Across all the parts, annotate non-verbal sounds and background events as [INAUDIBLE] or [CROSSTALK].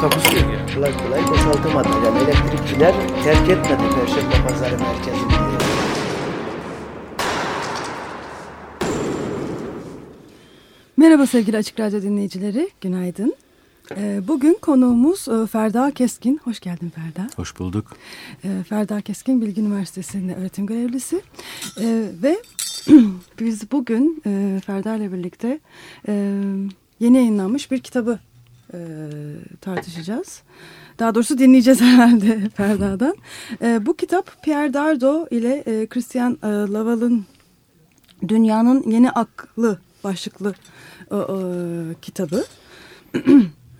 Takusuyor ya. kolay kolay boşaltamadı. Yani elektrikçiler terk etmedi Perşembe Pazarı merkezini. Merhaba sevgili Açık Radyo dinleyicileri, günaydın. Ee, Bugün konuğumuz e, Ferda Keskin. Hoş geldin Ferda. Hoş bulduk. Ee, Ferda Keskin Bilgi Üniversitesi'nde öğretim görevlisi. Ee, Ve [CLEARS THROAT] biz bugün e, Ferda ile birlikte e, yeni yayınlanmış bir kitabı e, tartışacağız. Daha doğrusu dinleyeceğiz [LAUGHS] herhalde Ferda'dan. E, Bu kitap Pierre Dardo ile e, Christian e, Laval'ın Dünyanın Yeni Aklı başlıklı e, e, kitabı.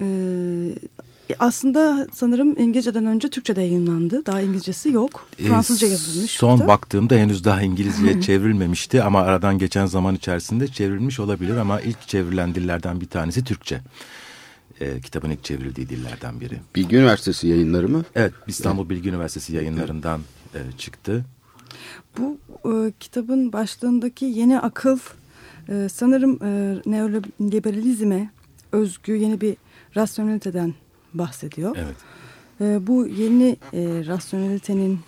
Ee, [CLEARS THROAT] aslında sanırım İngilizceden önce Türkçe'de yayınlandı. Daha İngilizcesi yok. Ee, Fransızca yazılmış. Son kitap. baktığımda henüz daha İngilizceye [LAUGHS] çevrilmemişti ama aradan geçen zaman içerisinde çevrilmiş olabilir ama ilk çevrilen dillerden bir tanesi Türkçe. Ee, kitabın ilk çevrildiği dillerden biri. Bilgi Üniversitesi yayınları mı? Evet, İstanbul Bilgi Üniversitesi yayınlarından e, çıktı. Bu e, kitabın başlığındaki yeni akıl e, sanırım e, neoliberalizme özgü yeni bir rasyoneliteden bahsediyor. Evet. E, bu yeni e, rasyonelitenin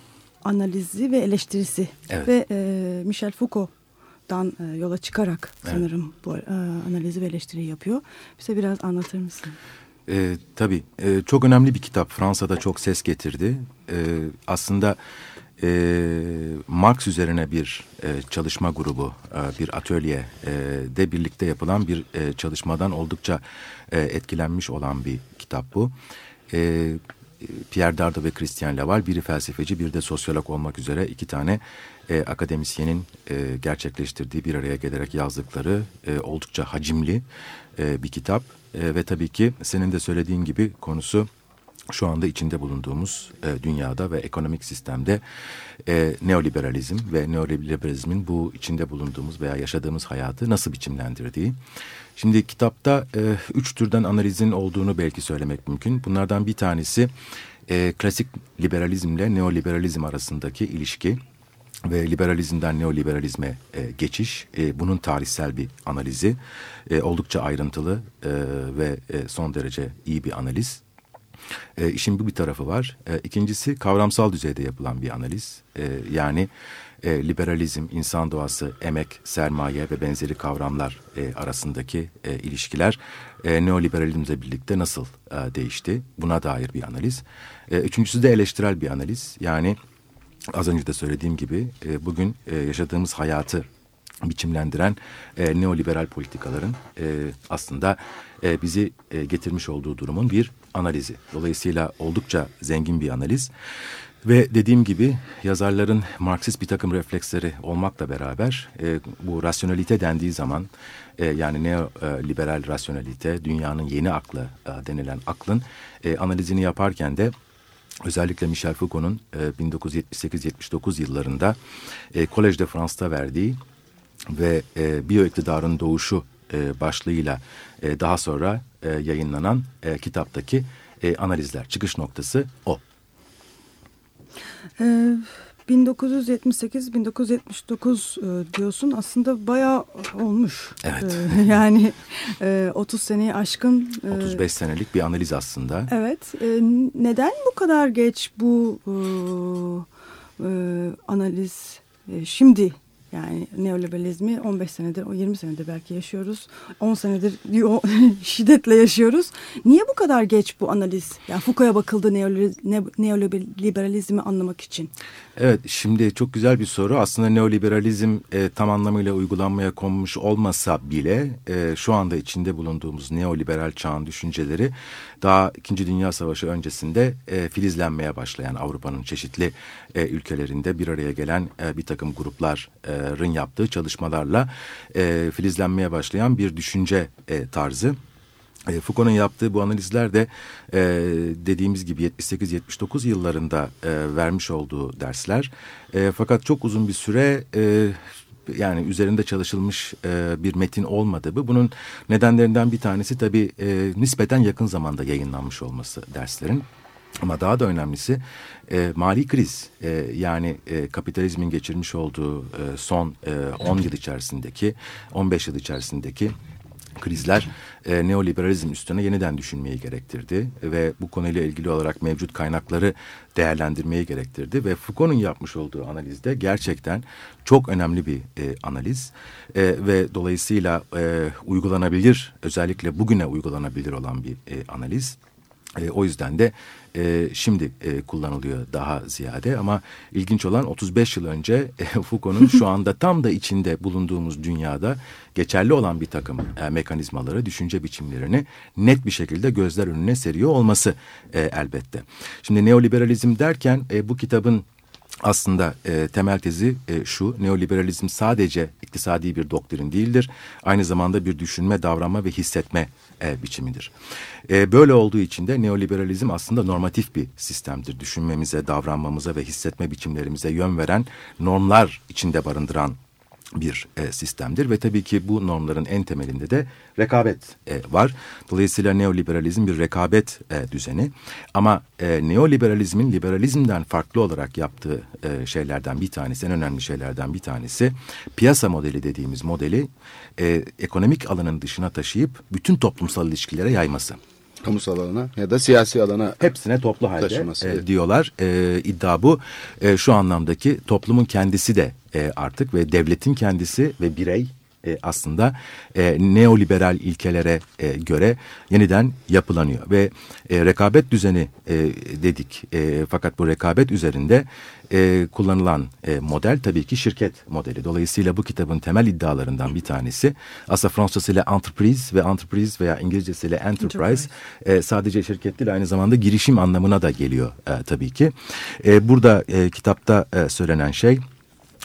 analizi ve eleştirisi Evet. ve e, Michel Foucault'dan e, yola çıkarak Evet. sanırım bu e, analizi ve eleştiriyi yapıyor. Bize biraz anlatır mısın? E, tabii e, çok önemli bir kitap. Fransa'da çok ses getirdi. E, aslında e, Marx üzerine bir e, çalışma grubu, e, bir atölye e, de birlikte yapılan bir e, çalışmadan oldukça e, etkilenmiş olan bir kitap bu. E, Pierre Dardo ve Christian Laval biri felsefeci bir de sosyolog olmak üzere iki tane e, akademisyenin e, gerçekleştirdiği bir araya gelerek yazdıkları e, oldukça hacimli e, bir kitap. E, ve tabii ki senin de söylediğin gibi konusu şu anda içinde bulunduğumuz e, dünyada ve ekonomik sistemde e, neoliberalizm ve neoliberalizmin bu içinde bulunduğumuz veya yaşadığımız hayatı nasıl biçimlendirdiği. Şimdi kitapta e, üç türden analizin olduğunu belki söylemek mümkün. Bunlardan bir tanesi e, klasik liberalizmle neoliberalizm arasındaki ilişki ve liberalizmden neoliberalizme e, geçiş, e, bunun tarihsel bir analizi, e, oldukça ayrıntılı e, ve e, son derece iyi bir analiz. E, işin bu bir tarafı var. E, ikincisi kavramsal düzeyde yapılan bir analiz. E, yani e, liberalizm, insan doğası, emek, sermaye ve benzeri kavramlar e, arasındaki e, ilişkiler e, neoliberalizmle birlikte nasıl e, değişti? Buna dair bir analiz. E, üçüncüsü de eleştirel bir analiz. Yani az önce de söylediğim gibi e, bugün e, yaşadığımız hayatı biçimlendiren e, neoliberal politikaların e, aslında e, bizi e, getirmiş olduğu durumun bir analizi. Dolayısıyla oldukça zengin bir analiz. Ve dediğim gibi yazarların Marksist bir takım refleksleri olmakla beraber e, bu rasyonelite dendiği zaman e, yani neoliberal rasyonelite dünyanın yeni aklı e, denilen aklın e, analizini yaparken de özellikle Michel Foucault'un e, 1978-79 yıllarında e, Collège de France'da verdiği ve e, biyoiktidarın doğuşu e, başlığıyla e, daha sonra e, yayınlanan e, kitaptaki e, analizler. Çıkış noktası o. Ee, 1978-1979 e, diyorsun aslında bayağı olmuş. Evet. Ee, [LAUGHS] yani e, 30 seneyi aşkın. e, 35 senelik bir analiz aslında. Evet. E, neden bu kadar geç bu e, e, analiz e, şimdi yani neoliberalizmi 15 senedir, o 20 senedir belki yaşıyoruz. 10 senedir [LAUGHS] şiddetle yaşıyoruz. Niye bu kadar geç bu analiz? Yani Foucault'a bakıldı neoliber- ne- neoliberalizmi anlamak için. Evet şimdi çok güzel bir soru. Aslında neoliberalizm e, tam anlamıyla uygulanmaya konmuş olmasa bile e, şu anda içinde bulunduğumuz neoliberal çağın düşünceleri daha İkinci Dünya Savaşı öncesinde e, filizlenmeye başlayan Avrupa'nın çeşitli e, ülkelerinde bir araya gelen e, bir takım grupların yaptığı çalışmalarla e, filizlenmeye başlayan bir düşünce e, tarzı. E, Foucault'un yaptığı bu analizler de e, dediğimiz gibi 78-79 yıllarında e, vermiş olduğu dersler. E, fakat çok uzun bir süre e, yani üzerinde çalışılmış e, bir metin olmadı bu. Bunun nedenlerinden bir tanesi tabii e, nispeten yakın zamanda yayınlanmış olması derslerin. Ama daha da önemlisi e, mali kriz e, yani e, kapitalizmin geçirmiş olduğu e, son e, 10 yıl içerisindeki 15 yıl içerisindeki krizler e, neoliberalizm üstüne yeniden düşünmeyi gerektirdi ve bu konuyla ilgili olarak mevcut kaynakları değerlendirmeyi gerektirdi ve Foucault'un yapmış olduğu analizde gerçekten çok önemli bir e, analiz e, ve dolayısıyla e, uygulanabilir özellikle bugüne uygulanabilir olan bir e, analiz. E, o yüzden de e, şimdi e, kullanılıyor daha ziyade ama ilginç olan 35 yıl önce e, [LAUGHS] Foucault'un şu anda tam da içinde bulunduğumuz dünyada geçerli olan bir takım e, mekanizmaları, düşünce biçimlerini net bir şekilde gözler önüne seriyor olması e, elbette. Şimdi neoliberalizm derken e, bu kitabın aslında e, temel tezi e, şu, neoliberalizm sadece iktisadi bir doktrin değildir. Aynı zamanda bir düşünme, davranma ve hissetme e, biçimidir. E, böyle olduğu için de neoliberalizm aslında normatif bir sistemdir. Düşünmemize, davranmamıza ve hissetme biçimlerimize yön veren normlar içinde barındıran bir e, sistemdir ve tabii ki bu normların en temelinde de rekabet e, var. Dolayısıyla neoliberalizm bir rekabet e, düzeni ama e, neoliberalizmin liberalizmden farklı olarak yaptığı e, şeylerden bir tanesi, en önemli şeylerden bir tanesi piyasa modeli dediğimiz modeli e, ekonomik alanın dışına taşıyıp bütün toplumsal ilişkilere yayması kamusal alana ya da siyasi alana hepsine toplu halde e, diyorlar. E, iddia bu. E, şu anlamdaki toplumun kendisi de e, artık ve devletin kendisi ve birey e, aslında e, neoliberal ilkelere e, göre yeniden yapılanıyor ve e, rekabet düzeni e, dedik e, fakat bu rekabet üzerinde e, kullanılan e, model tabii ki şirket modeli. Dolayısıyla bu kitabın temel iddialarından bir tanesi aslında Fransızcasıyla entreprise ve entreprise veya İngilizcesiyle enterprise, enterprise. E, sadece şirket değil aynı zamanda girişim anlamına da geliyor e, tabii ki. E, burada e, kitapta e, söylenen şey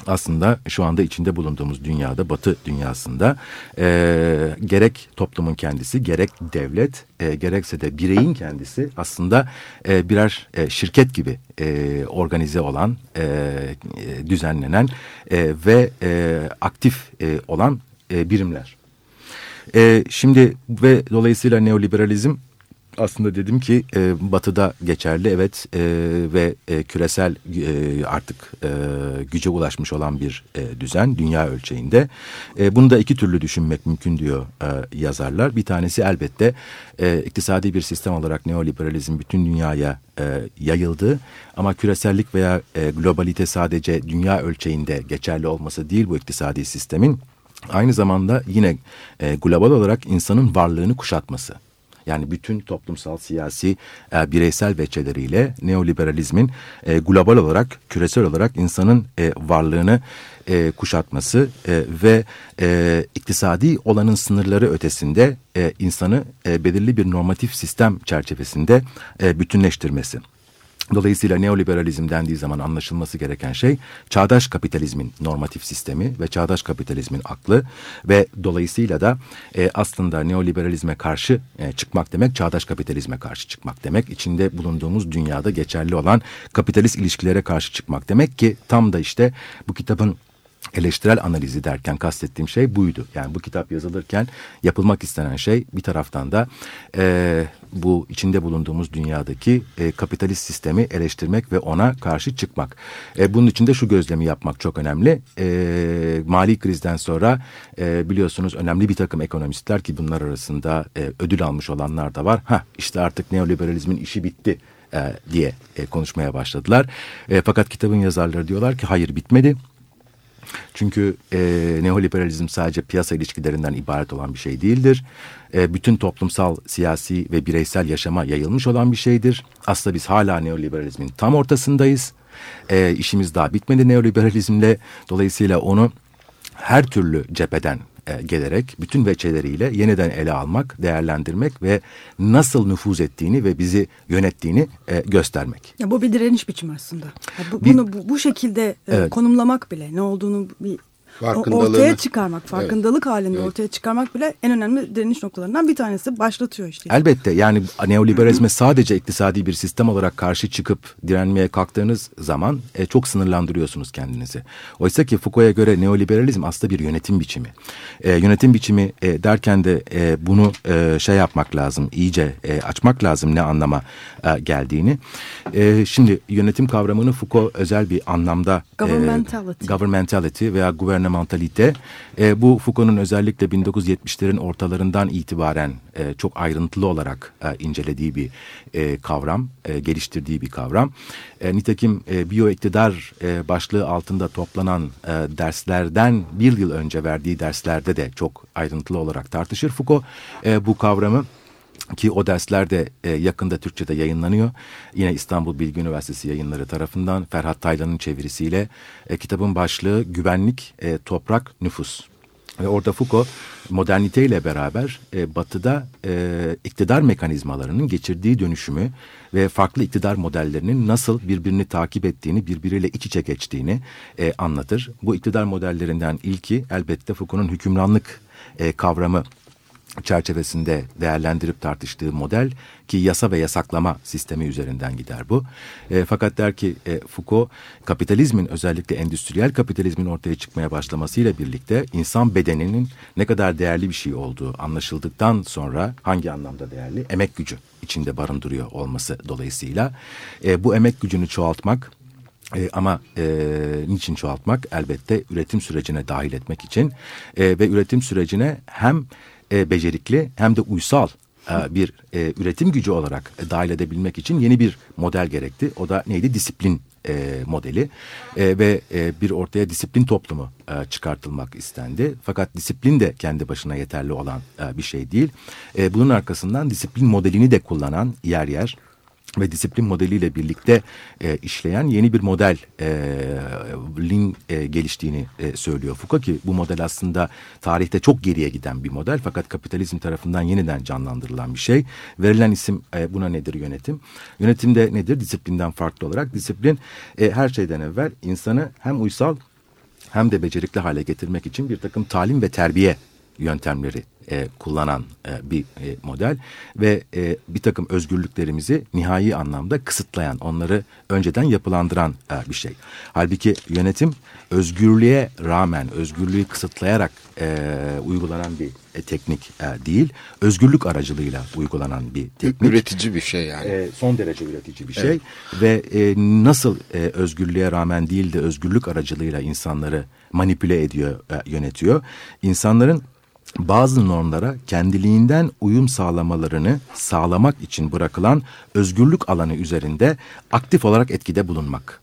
aslında şu anda içinde bulunduğumuz dünyada, batı dünyasında e, gerek toplumun kendisi, gerek devlet, e, gerekse de bireyin kendisi aslında e, birer e, şirket gibi e, organize olan, e, düzenlenen e, ve e, aktif e, olan e, birimler. E, şimdi ve dolayısıyla neoliberalizm aslında dedim ki e, batıda geçerli evet e, ve e, küresel e, artık e, güce ulaşmış olan bir e, düzen dünya ölçeğinde. E, bunu da iki türlü düşünmek mümkün diyor e, yazarlar. Bir tanesi elbette e, iktisadi bir sistem olarak neoliberalizm bütün dünyaya e, yayıldı. Ama küresellik veya e, globalite sadece dünya ölçeğinde geçerli olması değil bu iktisadi sistemin. Aynı zamanda yine e, global olarak insanın varlığını kuşatması. Yani bütün toplumsal, siyasi, e, bireysel veçeleriyle neoliberalizmin e, global olarak, küresel olarak insanın e, varlığını e, kuşatması e, ve e, iktisadi olanın sınırları ötesinde e, insanı e, belirli bir normatif sistem çerçevesinde e, bütünleştirmesi. Dolayısıyla neoliberalizm dendiği zaman anlaşılması gereken şey çağdaş kapitalizmin normatif sistemi ve çağdaş kapitalizmin aklı ve dolayısıyla da e, aslında neoliberalizme karşı e, çıkmak demek çağdaş kapitalizme karşı çıkmak demek. içinde bulunduğumuz dünyada geçerli olan kapitalist ilişkilere karşı çıkmak demek ki tam da işte bu kitabın eleştirel analizi derken kastettiğim şey buydu. Yani bu kitap yazılırken yapılmak istenen şey bir taraftan da e, bu içinde bulunduğumuz dünyadaki e, kapitalist sistemi eleştirmek ve ona karşı çıkmak. E, bunun için de şu gözlemi yapmak çok önemli. E, mali krizden sonra e, biliyorsunuz önemli bir takım ekonomistler ki bunlar arasında e, ödül almış olanlar da var. Ha işte artık neoliberalizmin işi bitti e, diye e, konuşmaya başladılar. E, fakat kitabın yazarları diyorlar ki hayır bitmedi çünkü e, neoliberalizm sadece piyasa ilişkilerinden ibaret olan bir şey değildir. E, bütün toplumsal, siyasi ve bireysel yaşama yayılmış olan bir şeydir. Aslında biz hala neoliberalizmin tam ortasındayız. E, işimiz daha bitmedi neoliberalizmle. Dolayısıyla onu her türlü cepheden e, gelerek bütün veçeleriyle yeniden ele almak, değerlendirmek ve nasıl nüfuz ettiğini ve bizi yönettiğini e, göstermek. Ya bu bir direniş biçimi aslında. Ya bu, bir, bunu bu, bu şekilde e, evet. konumlamak bile ne olduğunu bir Farkındalığını. ortaya çıkarmak, farkındalık halinde ortaya çıkarmak bile en önemli direniş noktalarından bir tanesi. Başlatıyor işte. Elbette yani neoliberalizme sadece iktisadi bir sistem olarak karşı çıkıp direnmeye kalktığınız zaman e, çok sınırlandırıyorsunuz kendinizi. Oysa ki Foucault'a göre neoliberalizm aslında bir yönetim biçimi. E, yönetim biçimi e, derken de e, bunu e, şey yapmak lazım, iyice e, açmak lazım ne anlama e, geldiğini. E, şimdi yönetim kavramını Foucault özel bir anlamda... Governmentality. E, governmentality veya gouvernementalite. E, bu Foucault'un özellikle 1970'lerin ortalarından itibaren e, çok ayrıntılı olarak e, incelediği bir e, kavram, e, geliştirdiği bir kavram. E, nitekim e, biyoiktidar e, başlığı altında toplanan e, derslerden bir yıl önce verdiği derslerde de çok ayrıntılı olarak tartışır Foucault e, bu kavramı ki o dersler de e, yakında Türkçe'de yayınlanıyor. Yine İstanbul Bilgi Üniversitesi yayınları tarafından Ferhat Taylan'ın çevirisiyle e, kitabın başlığı Güvenlik, e, Toprak, Nüfus. Ve orada Foucault modernite ile beraber e, batıda e, iktidar mekanizmalarının geçirdiği dönüşümü ve farklı iktidar modellerinin nasıl birbirini takip ettiğini, birbiriyle iç içe geçtiğini e, anlatır. Bu iktidar modellerinden ilki elbette Foucault'un hükümranlık e, kavramı çerçevesinde değerlendirip tartıştığı model ki yasa ve yasaklama sistemi üzerinden gider bu. E, fakat der ki e, Foucault kapitalizmin özellikle endüstriyel kapitalizmin ortaya çıkmaya başlamasıyla birlikte insan bedeninin ne kadar değerli bir şey olduğu anlaşıldıktan sonra hangi anlamda değerli? Emek gücü içinde barındırıyor olması dolayısıyla e, bu emek gücünü çoğaltmak e, ama e, niçin çoğaltmak? Elbette üretim sürecine dahil etmek için e, ve üretim sürecine hem e, becerikli hem de uysal e, bir e, üretim gücü olarak e, dahil edebilmek için yeni bir model gerekti. O da neydi? Disiplin e, modeli e, ve e, bir ortaya disiplin toplumu e, çıkartılmak istendi. Fakat disiplin de kendi başına yeterli olan e, bir şey değil. E, bunun arkasından disiplin modelini de kullanan yer yer ve disiplin modeliyle birlikte e, işleyen yeni bir model e, lin e, geliştiğini e, söylüyor Foucault ki bu model aslında tarihte çok geriye giden bir model fakat kapitalizm tarafından yeniden canlandırılan bir şey. Verilen isim e, buna nedir yönetim? Yönetimde nedir? Disiplinden farklı olarak disiplin e, her şeyden evvel insanı hem uysal hem de becerikli hale getirmek için bir takım talim ve terbiye yöntemleri e, kullanan e, bir e, model ve e, bir takım özgürlüklerimizi nihai anlamda kısıtlayan, onları önceden yapılandıran e, bir şey. Halbuki yönetim özgürlüğe rağmen, özgürlüğü kısıtlayarak e, uygulanan bir e, teknik e, değil, özgürlük aracılığıyla uygulanan bir teknik. Üretici bir şey yani. E, son derece üretici bir şey evet. ve e, nasıl e, özgürlüğe rağmen değil de özgürlük aracılığıyla insanları manipüle ediyor, e, yönetiyor. İnsanların bazı normlara kendiliğinden uyum sağlamalarını sağlamak için bırakılan özgürlük alanı üzerinde aktif olarak etkide bulunmak.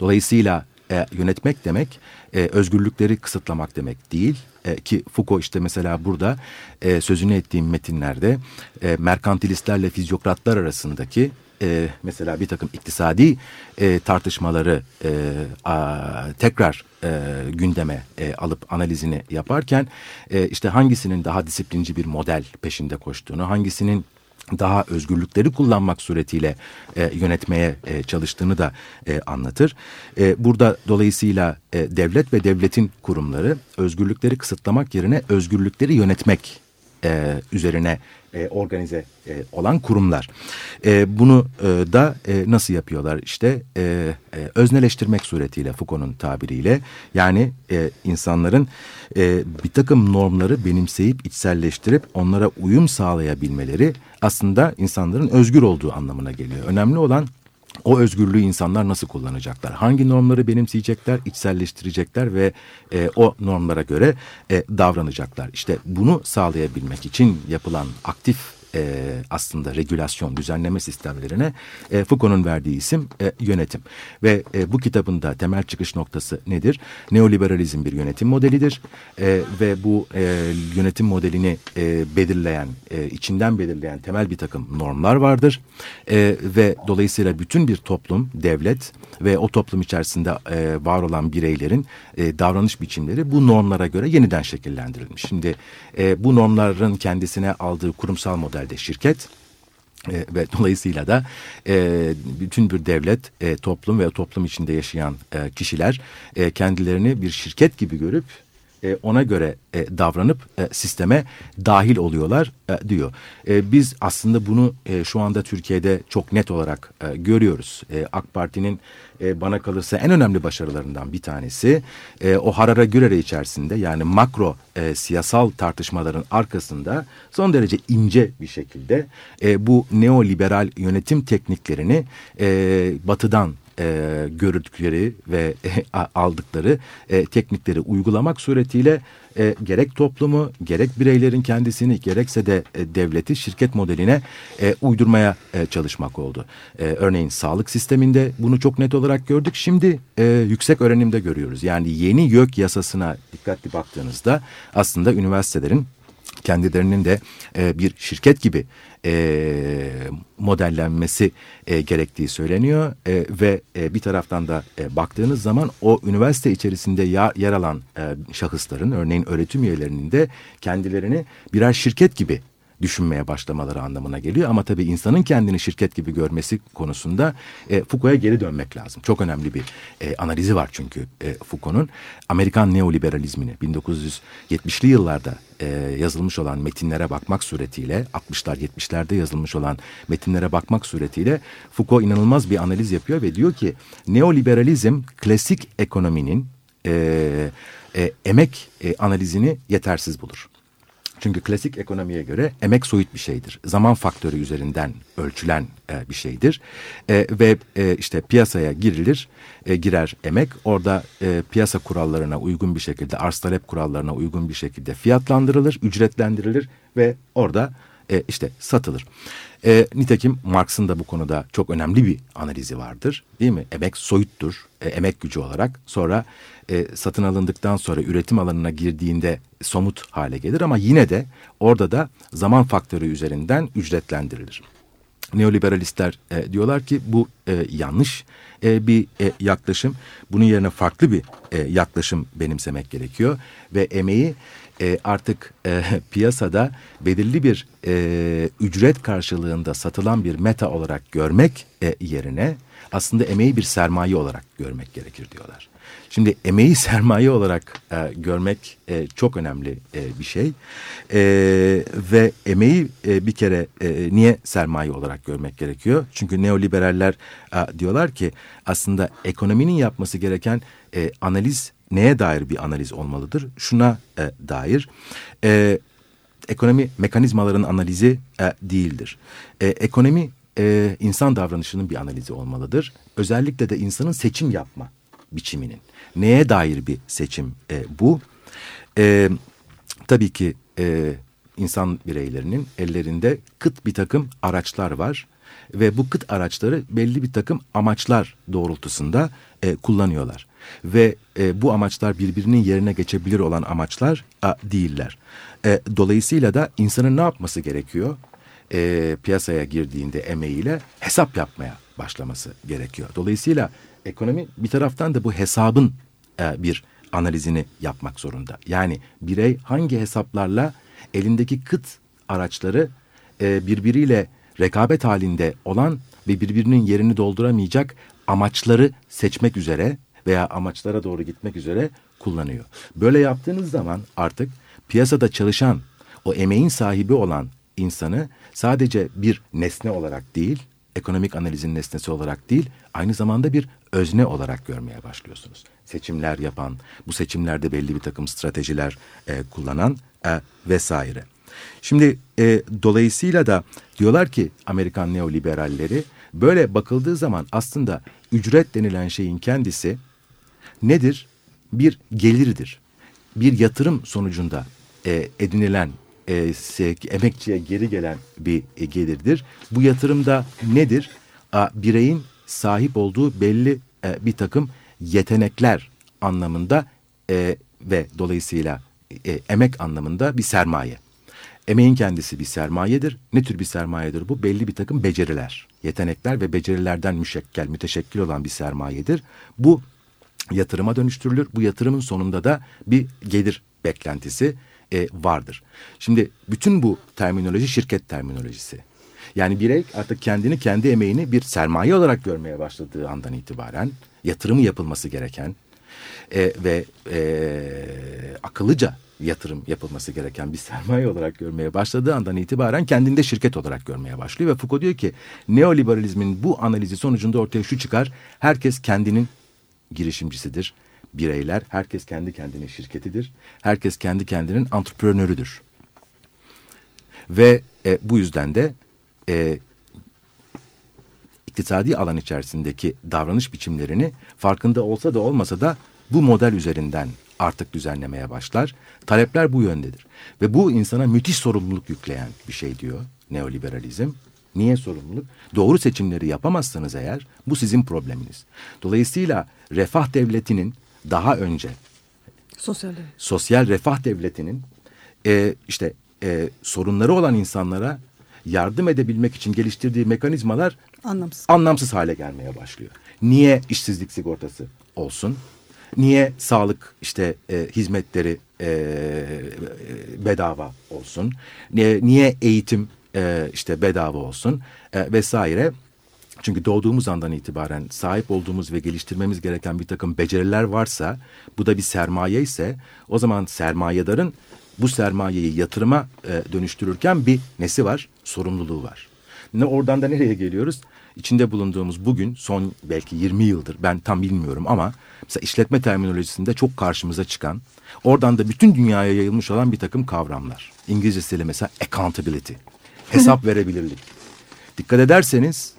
Dolayısıyla e, yönetmek demek e, özgürlükleri kısıtlamak demek değil. E, ki Foucault işte mesela burada e, sözünü ettiğim metinlerde e, merkantilistlerle fizyokratlar arasındaki e, mesela bir takım iktisadi e, tartışmaları e, a, tekrar e, gündeme e, alıp analizini yaparken e, işte hangisinin daha disiplinci bir model peşinde koştuğunu, hangisinin daha özgürlükleri kullanmak suretiyle e, yönetmeye e, çalıştığını da e, anlatır. E, burada dolayısıyla e, devlet ve devletin kurumları özgürlükleri kısıtlamak yerine özgürlükleri yönetmek e, üzerine e, organize e, olan kurumlar. E, bunu e, da e, nasıl yapıyorlar? İşte e, e, özneleştirmek suretiyle Foucault'un tabiriyle yani e, insanların e, bir takım normları benimseyip içselleştirip onlara uyum sağlayabilmeleri aslında insanların özgür olduğu anlamına geliyor. Önemli olan o özgürlüğü insanlar nasıl kullanacaklar? Hangi normları benimseyecekler, içselleştirecekler ve e, o normlara göre e, davranacaklar? İşte bunu sağlayabilmek için yapılan aktif e, aslında regülasyon, düzenleme sistemlerine e, Foucault'un verdiği isim e, yönetim. Ve e, bu kitabında temel çıkış noktası nedir? Neoliberalizm bir yönetim modelidir e, ve bu e, yönetim modelini e, belirleyen, e, içinden belirleyen temel bir takım normlar vardır. E, ve dolayısıyla bütün bir toplum, devlet ve o toplum içerisinde e, var olan bireylerin e, davranış biçimleri bu normlara göre yeniden şekillendirilmiş. Şimdi e, bu normların kendisine aldığı kurumsal modelde şirket e, ve dolayısıyla da e, bütün bir devlet, e, toplum ve toplum içinde yaşayan e, kişiler e, kendilerini bir şirket gibi görüp e, ona göre e, davranıp e, sisteme dahil oluyorlar diyor. Biz aslında bunu şu anda Türkiye'de çok net olarak görüyoruz. AK Parti'nin bana kalırsa en önemli başarılarından bir tanesi o Harara Gürere içerisinde yani makro siyasal tartışmaların arkasında son derece ince bir şekilde bu neoliberal yönetim tekniklerini batıdan e, gördükleri ve [LAUGHS] e, aldıkları e, teknikleri uygulamak suretiyle e, gerek toplumu, gerek bireylerin kendisini, gerekse de e, devleti şirket modeline e, uydurmaya e, çalışmak oldu. E, örneğin sağlık sisteminde bunu çok net olarak gördük. Şimdi e, yüksek öğrenimde görüyoruz. Yani yeni YÖK yasasına dikkatli baktığınızda aslında üniversitelerin kendilerinin de e, bir şirket gibi e, modellenmesi e, gerektiği söyleniyor. E, ve e, bir taraftan da e, baktığınız zaman o üniversite içerisinde ya, yer alan e, şahısların örneğin öğretim üyelerinin de kendilerini birer şirket gibi düşünmeye başlamaları anlamına geliyor. Ama tabii insanın kendini şirket gibi görmesi konusunda e, Foucault'a geri dönmek lazım. Çok önemli bir e, analizi var çünkü e, Foucault'un. Amerikan neoliberalizmini 1970'li yıllarda e, yazılmış olan metinlere bakmak suretiyle 60'lar 70'lerde yazılmış olan metinlere bakmak suretiyle Foucault inanılmaz bir analiz yapıyor ve diyor ki neoliberalizm klasik ekonominin e, e, emek e, analizini yetersiz bulur. Çünkü klasik ekonomiye göre emek soyut bir şeydir. Zaman faktörü üzerinden ölçülen e, bir şeydir. E, ve e, işte piyasaya girilir, e, girer emek. Orada e, piyasa kurallarına uygun bir şekilde, arz talep kurallarına uygun bir şekilde fiyatlandırılır, ücretlendirilir ve orada e, işte satılır. E, nitekim Marx'ın da bu konuda çok önemli bir analizi vardır. Değil mi? Emek soyuttur, e, emek gücü olarak. Sonra e, satın alındıktan sonra üretim alanına girdiğinde somut hale gelir ama yine de orada da zaman faktörü üzerinden ücretlendirilir. Neoliberalistler e, diyorlar ki bu e, yanlış e, bir e, yaklaşım. Bunun yerine farklı bir e, yaklaşım benimsemek gerekiyor ve emeği e, artık e, [LAUGHS] piyasada belirli bir e, ücret karşılığında satılan bir meta olarak görmek e, yerine aslında emeği bir sermaye olarak görmek gerekir diyorlar. Şimdi emeği [LAUGHS] sermaye olarak e, görmek e, çok önemli e, bir şey e, ve emeği e, bir kere e, niye sermaye olarak görmek gerekiyor? Çünkü neoliberaller e, diyorlar ki aslında ekonominin yapması gereken e, analiz neye dair bir analiz olmalıdır? Şuna e, dair e, ekonomi mekanizmaların analizi e, değildir. E, ekonomi e, insan davranışının bir analizi olmalıdır. Özellikle de insanın seçim yapma biçiminin. Neye dair bir seçim e, bu? E, tabii ki e, insan bireylerinin ellerinde kıt bir takım araçlar var ve bu kıt araçları belli bir takım amaçlar doğrultusunda e, kullanıyorlar ve e, bu amaçlar birbirinin yerine geçebilir olan amaçlar a, değiller. E, dolayısıyla da insanın ne yapması gerekiyor? E, piyasaya girdiğinde emeğiyle hesap yapmaya başlaması gerekiyor. Dolayısıyla ekonomi bir taraftan da bu hesabın e, bir analizini yapmak zorunda. Yani birey hangi hesaplarla elindeki kıt araçları e, birbiriyle rekabet halinde olan ve birbirinin yerini dolduramayacak amaçları seçmek üzere veya amaçlara doğru gitmek üzere kullanıyor. Böyle yaptığınız zaman artık piyasada çalışan o emeğin sahibi olan insanı sadece bir nesne olarak değil, ekonomik analizin nesnesi olarak değil, aynı zamanda bir özne olarak görmeye başlıyorsunuz. Seçimler yapan, bu seçimlerde belli bir takım stratejiler e, kullanan e, vesaire. Şimdi e, dolayısıyla da diyorlar ki Amerikan neoliberalleri böyle bakıldığı zaman aslında ücret denilen şeyin kendisi nedir? Bir gelirdir. Bir yatırım sonucunda e, edinilen e, emekçiye geri gelen bir e, gelirdir. Bu yatırımda nedir? A, bireyin sahip olduğu belli e, bir takım yetenekler anlamında e, ve dolayısıyla e, emek anlamında bir sermaye. Emeğin kendisi bir sermayedir. Ne tür bir sermayedir bu? Belli bir takım beceriler, yetenekler ve becerilerden müşekkel, müteşekkil olan bir sermayedir. Bu yatırıma dönüştürülür. Bu yatırımın sonunda da bir gelir beklentisi e, vardır. Şimdi bütün bu terminoloji şirket terminolojisi. Yani birey artık kendini kendi emeğini bir sermaye olarak görmeye başladığı andan itibaren yatırımı yapılması gereken e, ve e, akıllıca yatırım yapılması gereken bir sermaye olarak görmeye başladığı andan itibaren kendinde şirket olarak görmeye başlıyor. Ve Foucault diyor ki neoliberalizmin bu analizi sonucunda ortaya şu çıkar. Herkes kendinin girişimcisidir. Bireyler, herkes kendi kendinin şirketidir. Herkes kendi kendinin antreprenörüdür. Ve e, bu yüzden de e, iktisadi alan içerisindeki davranış biçimlerini farkında olsa da olmasa da bu model üzerinden artık düzenlemeye başlar. Talepler bu yöndedir. Ve bu insana müthiş sorumluluk yükleyen bir şey diyor neoliberalizm. Niye sorumluluk? Doğru seçimleri yapamazsanız eğer bu sizin probleminiz. Dolayısıyla refah devletinin daha önce Sosyal sosyal refah devletinin e, işte e, sorunları olan insanlara yardım edebilmek için geliştirdiği mekanizmalar anlamsız. anlamsız hale gelmeye başlıyor. Niye işsizlik sigortası olsun? Niye sağlık işte e, hizmetleri e, e, bedava olsun? Niye, niye eğitim e, işte bedava olsun e, vesaire? Çünkü doğduğumuz andan itibaren sahip olduğumuz ve geliştirmemiz gereken bir takım beceriler varsa, bu da bir sermaye ise o zaman sermayedarın bu sermayeyi yatırıma e, dönüştürürken bir nesi var? Sorumluluğu var. Ne oradan da nereye geliyoruz? İçinde bulunduğumuz bugün son belki 20 yıldır ben tam bilmiyorum ama mesela işletme terminolojisinde çok karşımıza çıkan oradan da bütün dünyaya yayılmış olan bir takım kavramlar. İngilizcesiyle mesela accountability, hesap verebilirlik. Dikkat ederseniz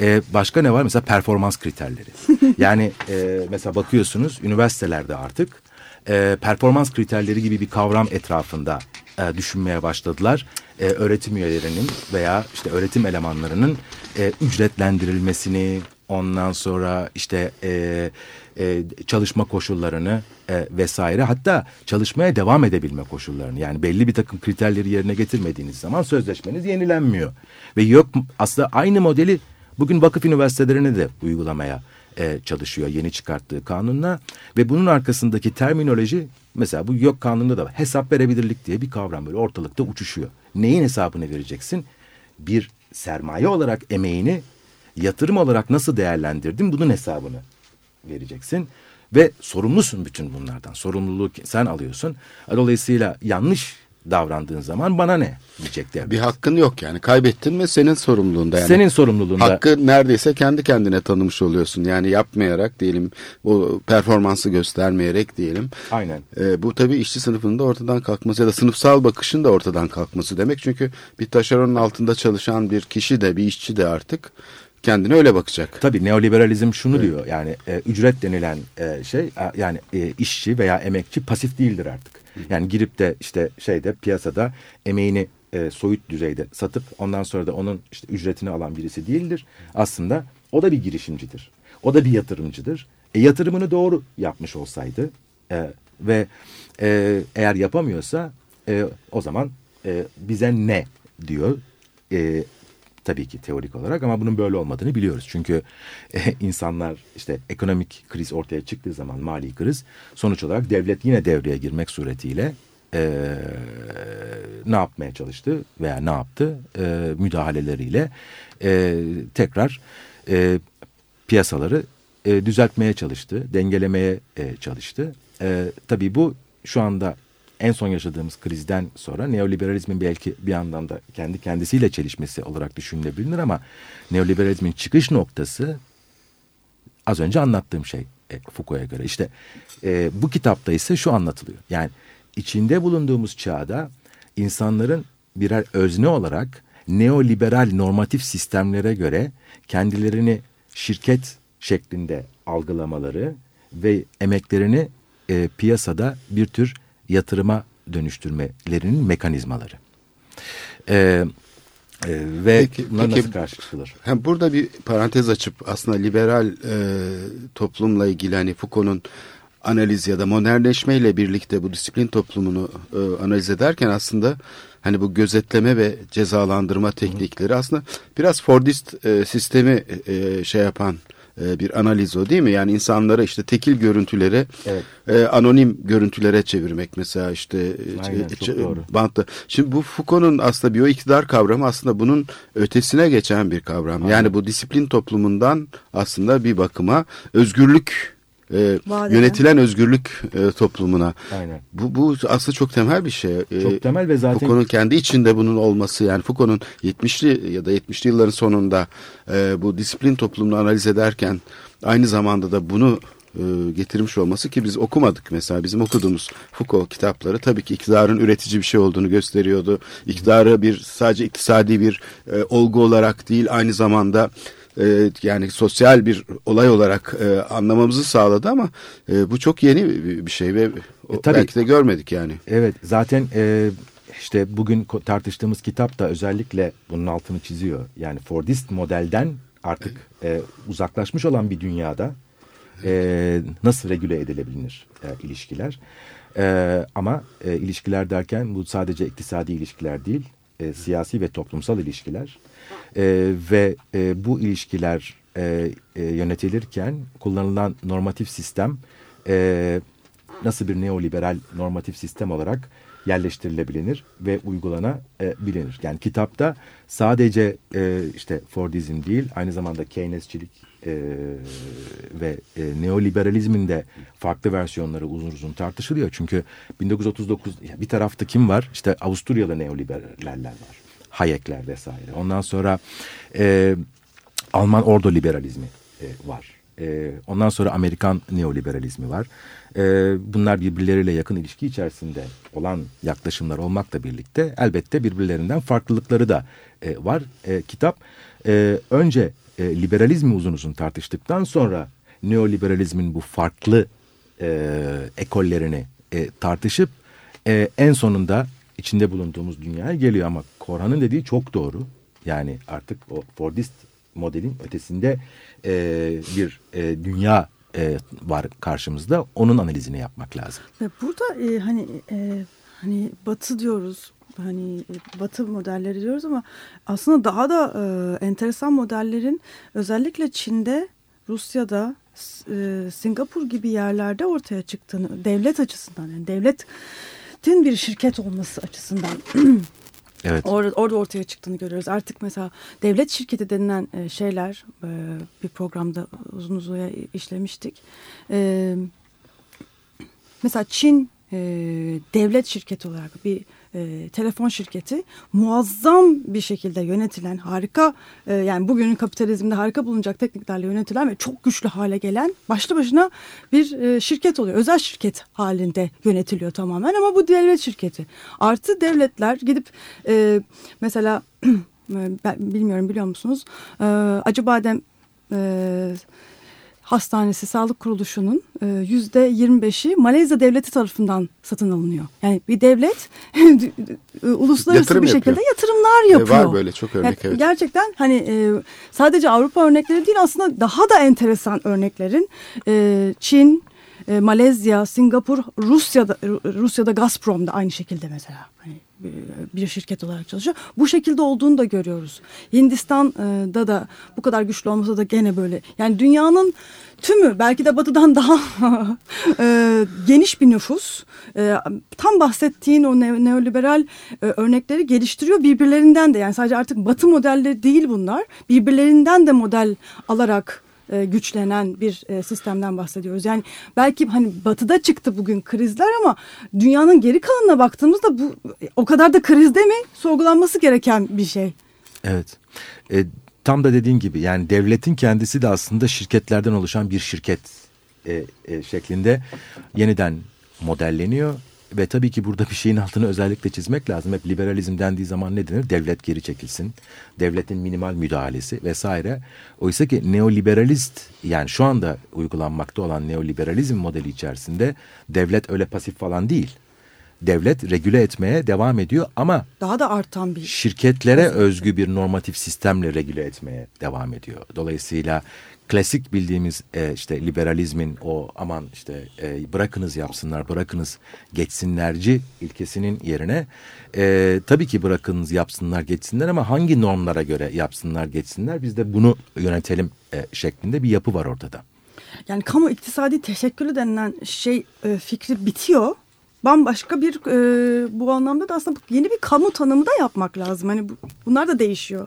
e, başka ne var? Mesela performans kriterleri. Yani e, mesela bakıyorsunuz üniversitelerde artık e, performans kriterleri gibi bir kavram etrafında e, düşünmeye başladılar. E, öğretim üyelerinin veya işte öğretim elemanlarının e, ücretlendirilmesini, ondan sonra işte e, e, çalışma koşullarını e, vesaire hatta çalışmaya devam edebilme koşullarını yani belli bir takım kriterleri yerine getirmediğiniz zaman sözleşmeniz yenilenmiyor. Ve yok aslında aynı modeli bugün vakıf üniversitelerine de uygulamaya e, çalışıyor yeni çıkarttığı kanunla ve bunun arkasındaki terminoloji mesela bu yok kanununda da var. hesap verebilirlik diye bir kavram böyle ortalıkta uçuşuyor. Neyin hesabını vereceksin? Bir sermaye olarak emeğini yatırım olarak nasıl değerlendirdin bunun hesabını vereceksin. Ve sorumlusun bütün bunlardan. Sorumluluğu sen alıyorsun. Dolayısıyla yanlış davrandığın zaman bana ne diyecek devlet. Bir hakkın yok yani. Kaybettin mi senin sorumluluğunda yani. Senin sorumluluğunda. Hakkı neredeyse kendi kendine tanımış oluyorsun. Yani yapmayarak diyelim o performansı göstermeyerek diyelim. Aynen. E, bu tabii işçi sınıfının da ortadan kalkması ya da sınıfsal bakışın da ortadan kalkması demek. Çünkü bir taşeronun altında çalışan bir kişi de bir işçi de artık kendine öyle bakacak. Tabii neoliberalizm şunu evet. diyor yani e, ücret denilen e, şey yani e, işçi veya emekçi pasif değildir artık. Yani girip de işte şeyde piyasada emeğini e, soyut düzeyde satıp ondan sonra da onun işte ücretini alan birisi değildir. Aslında o da bir girişimcidir. O da bir yatırımcıdır. E, yatırımını doğru yapmış olsaydı e, ve e, eğer yapamıyorsa e, o zaman e, bize ne diyor e, tabii ki teorik olarak ama bunun böyle olmadığını biliyoruz. Çünkü [LAUGHS] e, insanlar işte ekonomik kriz ortaya çıktığı zaman mali kriz sonuç olarak devlet yine devreye girmek suretiyle e, ne yapmaya çalıştı veya ne yaptı e, müdahaleleriyle e, tekrar e, piyasaları e, düzeltmeye çalıştı, dengelemeye e, çalıştı. E, tabii bu şu anda en son yaşadığımız krizden sonra neoliberalizmin belki bir yandan da kendi kendisiyle çelişmesi olarak düşünülebilir ama neoliberalizmin çıkış noktası az önce anlattığım şey e, Foucault'a göre. İşte e, bu kitapta ise şu anlatılıyor. Yani içinde bulunduğumuz çağda insanların birer özne olarak neoliberal normatif sistemlere göre kendilerini şirket şeklinde algılamaları ve emeklerini e, piyasada bir tür yatırıma dönüştürmelerinin mekanizmaları. Ee, e, ve peki, bunlar peki, nasıl karşılaşılır? Hem burada bir parantez açıp aslında liberal e, toplumla ilgili hani Foucault'un analiz ya da modernleşmeyle birlikte bu disiplin toplumunu e, analiz ederken aslında hani bu gözetleme ve cezalandırma teknikleri aslında biraz Fordist e, sistemi e, şey yapan e, bir analiz o değil mi? Yani insanları işte tekil görüntülere evet. e, anonim görüntülere çevirmek mesela işte e, Aynen, e, bantta. Şimdi bu Foucault'un aslında biyo iktidar kavramı aslında bunun ötesine geçen bir kavram. Aynen. Yani bu disiplin toplumundan aslında bir bakıma özgürlük e, yönetilen özgürlük e, toplumuna. Aynen. Bu, bu aslında çok temel bir şey. E, Çok temel ve zaten Foucault'un kendi içinde bunun olması yani Foucault'un 70'li ya da 70'li yılların sonunda e, bu disiplin toplumunu analiz ederken aynı zamanda da bunu e, getirmiş olması ki biz okumadık mesela bizim okuduğumuz Foucault kitapları tabii ki iktidarın üretici bir şey olduğunu gösteriyordu. İktidarı bir sadece iktisadi bir e, olgu olarak değil aynı zamanda e, yani sosyal bir olay olarak e, anlamamızı sağladı ama e, bu çok yeni bir şey ve o, E, tabii. belki de görmedik yani. Evet zaten e, işte bugün tartıştığımız kitap da özellikle bunun altını çiziyor. Yani Fordist modelden artık e, uzaklaşmış olan bir dünyada e, nasıl regüle edilebilir e, ilişkiler. E, ama e, ilişkiler derken bu sadece iktisadi ilişkiler değil, e, siyasi ve toplumsal ilişkiler. E, ve e, bu ilişkiler e, e, yönetilirken kullanılan normatif sistem e, nasıl bir neoliberal normatif sistem olarak yerleştirilebilir ve uygulanabilir. Yani kitapta sadece e, işte Fordizm değil aynı zamanda Keynesçilik e, ve e, neoliberalizmin de farklı versiyonları uzun uzun tartışılıyor. Çünkü 1939 bir tarafta kim var? İşte Avusturyalı neoliberaller var. Hayekler vesaire. Ondan sonra e, Alman ordo liberalizmi e, var. E, ondan sonra Amerikan neoliberalizmi var. E, bunlar birbirleriyle yakın ilişki içerisinde olan yaklaşımlar olmakla birlikte elbette birbirlerinden farklılıkları da e, var. E, kitap e, önce e, liberalizmi uzun uzun tartıştıktan sonra neoliberalizmin bu farklı e, ekollerini e, tartışıp e, en sonunda içinde bulunduğumuz dünyaya geliyor ama Korhan'ın dediği çok doğru. Yani artık o Fordist modelin ötesinde e, bir e, dünya e, var karşımızda. Onun analizini yapmak lazım. Burada e, hani e, hani Batı diyoruz, hani e, Batı modelleri diyoruz ama aslında daha da e, enteresan modellerin özellikle Çin'de, Rusya'da, e, Singapur gibi yerlerde ortaya çıktığını devlet açısından yani devletin bir şirket olması açısından [CLEARS THROAT] Evet. Orada, orada ortaya çıktığını görüyoruz. Artık mesela devlet şirketi denilen e, şeyler e, bir programda uzun uzun işlemiştik. E, mesela Çin e, devlet şirketi olarak bir e, telefon şirketi muazzam bir şekilde yönetilen harika e, yani bugünün kapitalizmde harika bulunacak tekniklerle yönetilen ve çok güçlü hale gelen başlı başına bir e, şirket oluyor. Özel şirket halinde yönetiliyor tamamen ama bu devlet şirketi. Artı devletler gidip e, mesela [CLEARS THROAT] ben bilmiyorum biliyor musunuz e, Acıbadem e, Hastanesi Sağlık Kuruluşu'nun e, yüzde 25'i Malezya devleti tarafından satın alınıyor. Yani bir devlet [LAUGHS] uluslararası Yatırım bir şekilde yapıyor. yatırımlar E, yapıyor. var böyle çok örnek Yani evet. Gerçekten hani e, sadece Avrupa örnekleri değil aslında daha da enteresan örneklerin e, Çin, e, Malezya, Singapur, Rusya'da Rusya'da Gazprom'da aynı şekilde mesela hani e, bir şirket olarak çalışıyor. Bu şekilde olduğunu da görüyoruz. Hindistan'da da bu kadar güçlü olmasa da gene böyle. Yani dünyanın tümü belki de batıdan [LAUGHS] daha e, geniş bir nüfus. E, tam bahsettiğin o ne- neoliberal e, örnekleri geliştiriyor birbirlerinden de. Yani sadece artık batı modelleri değil bunlar. Birbirlerinden de model alarak e, güçlenen bir e, sistemden bahsediyoruz. Yani belki hani batıda çıktı bugün krizler ama dünyanın geri kalanına baktığımızda bu e, o kadar da krizde mi sorgulanması gereken bir şey. Evet. E, tam da dediğin gibi yani devletin kendisi de aslında şirketlerden oluşan bir şirket e, e, şeklinde yeniden modelleniyor. Ve tabii ki burada bir şeyin altını özellikle çizmek lazım. Hep liberalizm dendiği zaman ne denir? Devlet geri çekilsin. Devletin minimal müdahalesi vesaire. Oysa ki neoliberalist yani şu anda uygulanmakta olan neoliberalizm modeli içerisinde devlet öyle pasif falan değil. Devlet regüle etmeye devam ediyor ama Daha da artan bir şirketlere özgü bir normatif sistemle regüle etmeye devam ediyor. Dolayısıyla klasik bildiğimiz e, işte liberalizmin o aman işte e, bırakınız yapsınlar, bırakınız geçsinlerci ilkesinin yerine e, tabii ki bırakınız yapsınlar, geçsinler ama hangi normlara göre yapsınlar, geçsinler biz de bunu yönetelim e, şeklinde bir yapı var ortada. yani kamu iktisadi teşekkülü denilen şey e, fikri bitiyor. Bambaşka bir e, bu anlamda da aslında yeni bir kamu tanımı da yapmak lazım. Hani bu, bunlar da değişiyor.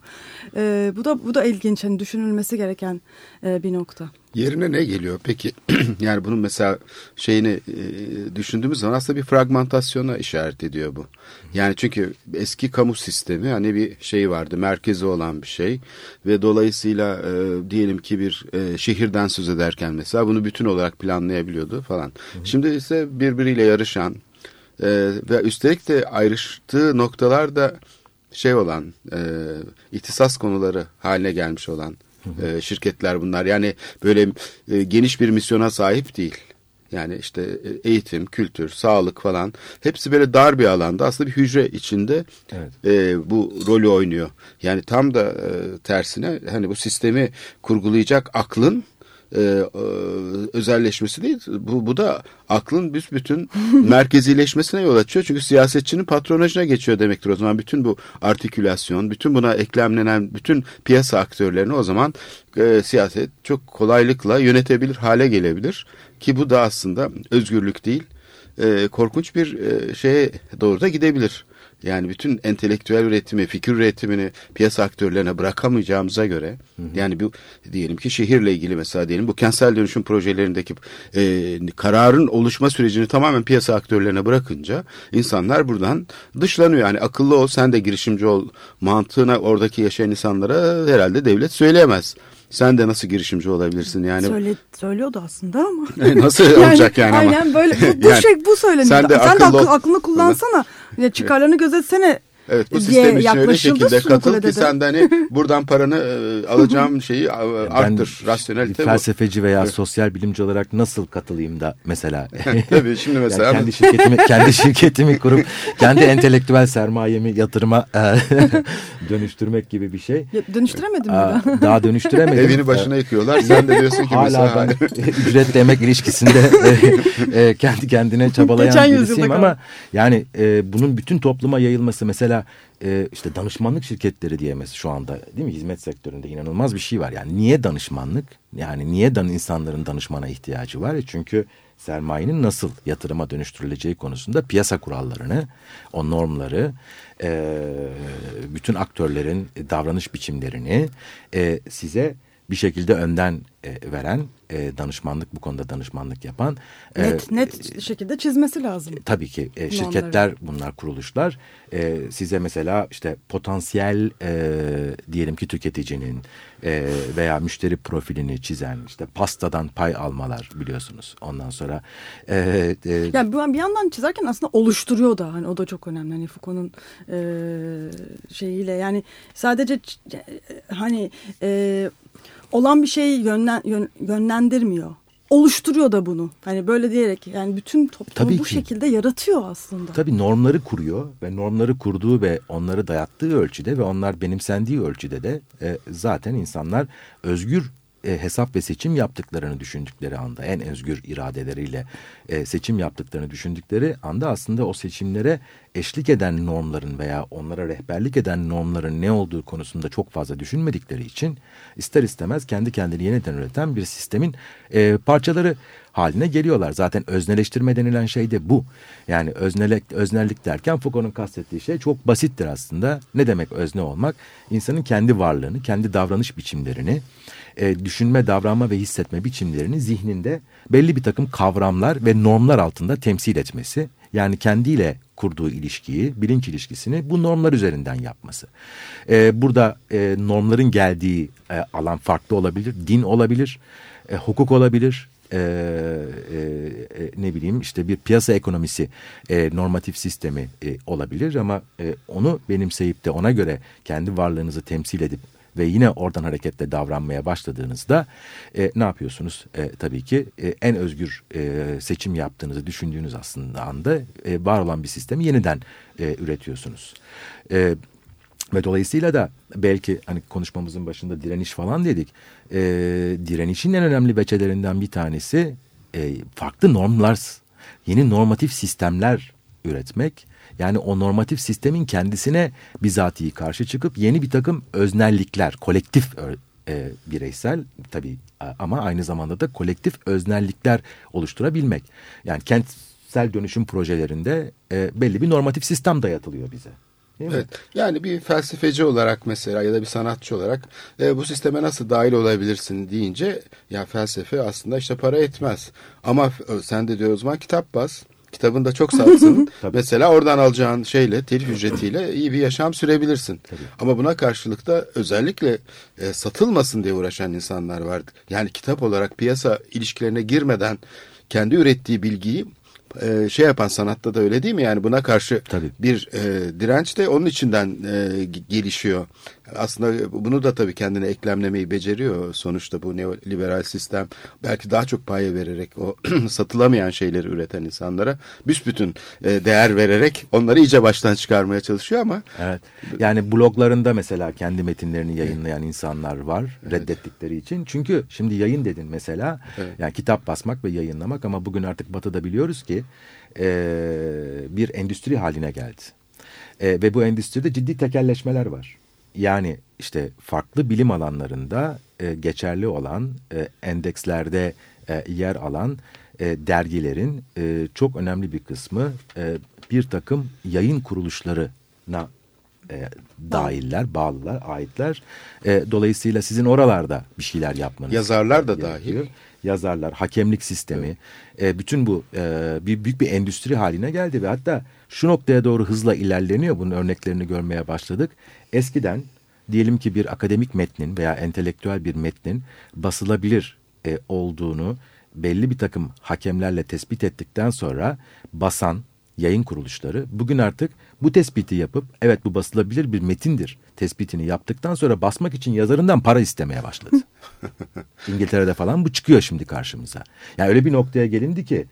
E, bu da bu da ilginç hani düşünülmesi gereken bir nokta. Yerine ne geliyor peki? [CLEARS THROAT] yani bunun mesela şeyini e, düşündüğümüz zaman aslında bir fragmentasyona işaret ediyor bu. Yani çünkü eski kamu sistemi hani bir şey vardı, merkezi olan bir şey ve dolayısıyla e, diyelim ki bir e, şehirden söz ederken mesela bunu bütün olarak planlayabiliyordu falan. Şimdi ise birbiriyle yarışan e, ve üstelik de ayrıştığı noktalarda şey olan e, ihtisas konuları haline gelmiş olan e, şirketler bunlar. Yani böyle e, geniş bir misyona sahip değil. Yani işte e, eğitim, kültür, sağlık falan hepsi böyle dar bir alanda aslında bir hücre içinde evet. e, bu rolü oynuyor. Yani tam da e, tersine hani bu sistemi kurgulayacak aklın e, e, özelleşmesi değil. Bu, bu da aklın büsbütün [LAUGHS] merkezileşmesine yol açıyor. Çünkü siyasetçinin patronajına geçiyor demektir o zaman. Bütün bu artikülasyon, bütün buna eklemlenen bütün piyasa aktörlerini o zaman e, siyaset çok kolaylıkla yönetebilir hale gelebilir. Ki bu da aslında özgürlük değil, e, korkunç bir e, şeye doğru da gidebilir. Yani bütün entelektüel üretimi, fikir üretimini piyasa aktörlerine bırakamayacağımıza göre hı hı. yani bu diyelim ki şehirle ilgili mesela diyelim bu kentsel dönüşüm projelerindeki e, kararın oluşma sürecini tamamen piyasa aktörlerine bırakınca insanlar buradan dışlanıyor. Yani akıllı ol sen de girişimci ol mantığına oradaki yaşayan insanlara herhalde devlet söyleyemez. Sen de nasıl girişimci olabilirsin yani? Söyle, söylüyordu aslında ama. [LAUGHS] nasıl yani, olacak yani ama? Aynen böyle bu, bu yani, şey bu söyleniyor. Sen de, sen de akıl, aklını kullansana. Ya çıkarlarını gözetsene Evet bu sistem için öyle şekilde katıl ki sen de hani buradan paranı e, alacağım şeyi arttır. Ben rasyonelite bir felsefeci veya evet. sosyal bilimci olarak nasıl katılayım da mesela. [LAUGHS] Tabii şimdi mesela. Yani kendi şirketimi kendi [LAUGHS] şirketimi kurup kendi entelektüel sermayemi yatırıma e, [LAUGHS] dönüştürmek gibi bir şey. Ya, dönüştüremedim mi? Daha dönüştüremedim. Evini başına yıkıyorlar. Sen de diyorsun ki Hala mesela. ben ücretle emek ilişkisinde e, kendi kendine çabalayan Geçen birisiyim ama yani bunun bütün topluma yayılması mesela mesela e, işte danışmanlık şirketleri diyemez şu anda değil mi hizmet sektöründe inanılmaz bir şey var. Yani niye danışmanlık? Yani niye dan insanların danışmana ihtiyacı var? E çünkü sermayenin nasıl yatırıma dönüştürüleceği konusunda piyasa kurallarını, o normları, e, bütün aktörlerin davranış biçimlerini e, size bir şekilde önden e, veren e, danışmanlık bu konuda danışmanlık yapan e, net e, net şekilde çizmesi lazım. Tabii ki e, şirketler bunlar kuruluşlar. E, size mesela işte potansiyel e, diyelim ki tüketicinin e, veya müşteri profilini çizen işte pastadan pay almalar biliyorsunuz. Ondan sonra e, e, yani bir yandan çizerken aslında oluşturuyor da hani o da çok önemli. Hani Foucault'un e, şeyiyle yani sadece hani e, olan bir şeyi yönlen, yön, yönlendirmiyor. Oluşturuyor da bunu. Hani böyle diyerek yani bütün toplumu Tabii bu ki. şekilde yaratıyor aslında. Tabii normları kuruyor ve normları kurduğu ve onları dayattığı ölçüde ve onlar benimsendiği ölçüde de e, zaten insanlar özgür e, hesap ve seçim yaptıklarını düşündükleri anda en özgür iradeleriyle e, seçim yaptıklarını düşündükleri anda aslında o seçimlere eşlik eden normların veya onlara rehberlik eden normların ne olduğu konusunda çok fazla düşünmedikleri için ister istemez kendi kendini yeniden üreten bir sistemin e, parçaları haline geliyorlar. Zaten özneleştirme denilen şey de bu. Yani öznelek, öznellik derken Foucault'un kastettiği şey çok basittir aslında. Ne demek özne olmak? İnsanın kendi varlığını, kendi davranış biçimlerini, e, düşünme, davranma ve hissetme biçimlerini zihninde belli bir takım kavramlar ve normlar altında temsil etmesi. Yani kendiyle kurduğu ilişkiyi, bilinç ilişkisini bu normlar üzerinden yapması. E, burada e, normların geldiği e, alan farklı olabilir. Din olabilir, e, hukuk olabilir, e, e, e, ne bileyim işte bir piyasa ekonomisi e, normatif sistemi e, olabilir ama e, onu benimseyip de ona göre kendi varlığınızı temsil edip ve yine oradan hareketle davranmaya başladığınızda e, ne yapıyorsunuz? E, tabii ki e, en özgür e, seçim yaptığınızı düşündüğünüz aslında anda e, var olan bir sistemi yeniden e, üretiyorsunuz. E, ve dolayısıyla da belki hani konuşmamızın başında direniş falan dedik. E, direnişin en önemli beçelerinden bir tanesi e, farklı normlar, yeni normatif sistemler üretmek yani o normatif sistemin kendisine bizatihi karşı çıkıp yeni bir takım öznellikler, kolektif e, bireysel tabii ama aynı zamanda da kolektif öznellikler oluşturabilmek. Yani kentsel dönüşüm projelerinde e, belli bir normatif sistem dayatılıyor bize. Evet. Yani bir felsefeci olarak mesela ya da bir sanatçı olarak e, bu sisteme nasıl dahil olabilirsin deyince ya felsefe aslında işte para etmez. Ama e, sen de diyor zaman kitap bas. Kitabın da çok satsın. [LAUGHS] mesela oradan alacağın şeyle, telif ücretiyle iyi bir yaşam sürebilirsin. Ama buna karşılık da özellikle e, satılmasın diye uğraşan insanlar var. Yani kitap olarak piyasa ilişkilerine girmeden kendi ürettiği bilgiyi e, şey yapan sanatta da öyle değil mi? Yani buna karşı Tabii. bir e, direnç de onun içinden e, gelişiyor. Aslında bunu da tabii kendine eklemlemeyi beceriyor sonuçta bu neoliberal sistem. Belki daha çok paya vererek o [CLEARS THROAT] satılamayan şeyleri üreten insanlara büsbütün e, değer vererek onları iyice baştan çıkarmaya çalışıyor ama Evet. Yani bloglarında mesela kendi metinlerini yayınlayan insanlar var reddettikleri için. Çünkü şimdi yayın dedin mesela. Yani kitap basmak ve yayınlamak ama bugün artık Batı'da biliyoruz ki e, bir endüstri haline geldi. E, ve bu endüstride ciddi tekelleşmeler var. Yani işte farklı bilim alanlarında e, geçerli olan e, endekslerde e, yer alan e, dergilerin e, çok önemli bir kısmı e, bir takım yayın kuruluşlarına e, dahiller, bağlılar, aitler. E, dolayısıyla sizin oralarda bir şeyler yapmanız Yazarlar da dahil. Yazarlar, hakemlik sistemi, e, bütün bu e, bir büyük bir endüstri haline geldi ve hatta şu noktaya doğru hızla ilerleniyor. Bunun örneklerini görmeye başladık. Eskiden diyelim ki bir akademik metnin veya entelektüel bir metnin basılabilir e, olduğunu belli bir takım hakemlerle tespit ettikten sonra basan yayın kuruluşları bugün artık bu tespiti yapıp evet bu basılabilir bir metindir tespitini yaptıktan sonra basmak için yazarından para istemeye başladı. [LAUGHS] İngiltere'de falan bu çıkıyor şimdi karşımıza. Yani öyle bir noktaya gelindi ki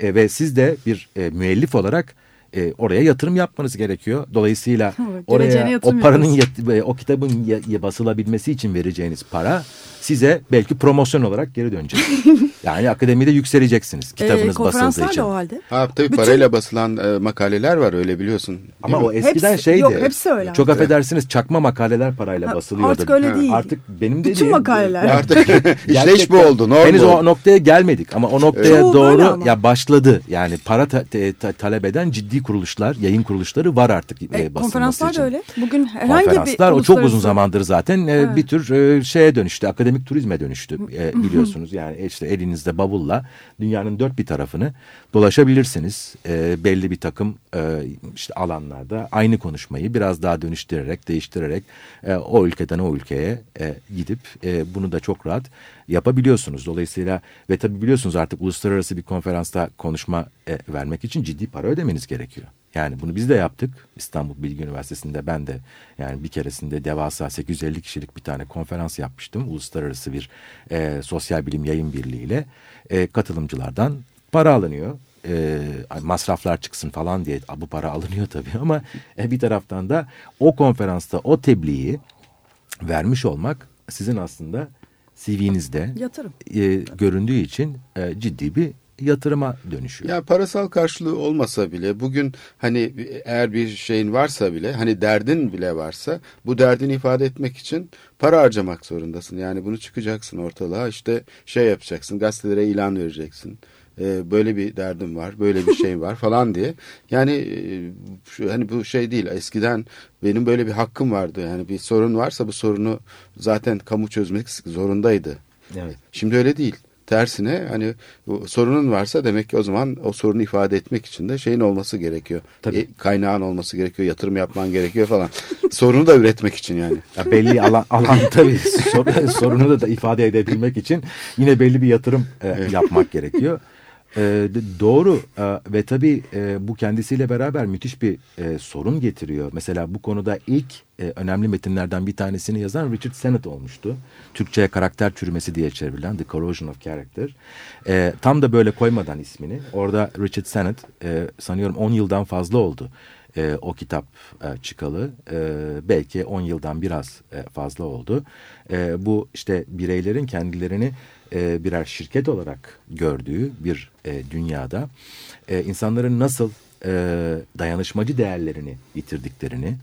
e, ve siz de bir e, müellif olarak e, oraya yatırım yapmanız gerekiyor. Dolayısıyla oraya o paranın e, o kitabın ya- ya basılabilmesi için vereceğiniz para size belki promosyon olarak geri dönecek. [LAUGHS] yani akademide yükseleceksiniz kitabınız basıldığı konferanslar için. da o halde. ha, tabii Bütün- parayla basılan e, makaleler var öyle biliyorsun. Ama mi? o eskiden Hepsi- şeydi. yok, hepsi öyle Çok artık. affedersiniz çakma makaleler parayla Ha, basılıyordu. artık öyle değil. Artık benim Bütün dediğim. makaleler. Artık işte iş bu oldu. Normal. Henüz o noktaya gelmedik ama o noktaya böyle doğru ya başladı. Yani para ta- te- ta- talep eden ciddi kuruluşlar, yayın kuruluşları var artık e, E, basılması konferanslar için. da öyle. Bugün herhangi Konferanslar bir o çok uzun zamandır zaten e, Evet. bir tür e, şeye dönüştü. Akademik turizme dönüştü e, biliyorsunuz. Yani işte elinizde bavulla dünyanın dört bir tarafını dolaşabilirsiniz. E, belli bir takım e, işte alanlarda aynı konuşmayı biraz daha dönüştürerek, değiştirerek e, o ülkeden o ülkeye e, gidip e, bunu da çok rahat yapabiliyorsunuz. Dolayısıyla ve tabii biliyorsunuz artık uluslararası bir konferansta konuşma e, vermek için ciddi para ödemeniz gerekiyor. Yani bunu biz de yaptık. İstanbul Bilgi Üniversitesi'nde ben de yani bir keresinde devasa 850 kişilik bir tane konferans yapmıştım. Uluslararası bir e, sosyal bilim yayın birliğiyle e, katılımcılardan para alınıyor. E, masraflar çıksın falan diye bu para alınıyor tabii ama e, bir taraftan da o konferansta o tebliği vermiş olmak sizin aslında CV'nizde Yatırım. e, göründüğü için e, ciddi bir yatırıma dönüşüyor. Ya parasal karşılığı olmasa bile bugün hani eğer bir şeyin varsa bile hani derdin bile varsa bu derdini ifade etmek için para harcamak zorundasın. Yani bunu çıkacaksın ortalığa işte şey yapacaksın gazetelere ilan vereceksin. Ee, böyle bir derdim var böyle bir şey var [LAUGHS] falan diye. Yani e, şu, hani bu şey değil eskiden benim böyle bir hakkım vardı. Yani bir sorun varsa bu sorunu zaten kamu çözmek zorundaydı. Evet. Şimdi öyle değil. Tersine hani sorunun varsa demek ki o zaman o sorunu ifade etmek için de şeyin olması gerekiyor. Tabii. E, kaynağın olması gerekiyor, yatırım yapman gerekiyor falan. [LAUGHS] Sorunu da üretmek için yani. Ya belli alan, alan tabii sor- sorunu da, da ifade edebilmek için yine belli bir yatırım e, yapmak gerekiyor. E, doğru e, ve tabii e, bu kendisiyle beraber müthiş bir e, sorun getiriyor. Mesela bu konuda ilk e, önemli metinlerden bir tanesini yazan Richard Sennett olmuştu. Türkçe'ye karakter çürümesi diye çevrilen The Corrosion of Character. E, tam da böyle koymadan ismini. Orada Richard Sennett e, sanıyorum 10 yıldan fazla oldu e, o kitap e, çıkalı. E, belki 10 yıldan biraz e, fazla oldu. E, bu işte bireylerin kendilerini e, birer şirket olarak gördüğü bir e, dünyada e, insanların nasıl dayanışmacı değerlerini yitirdiklerini,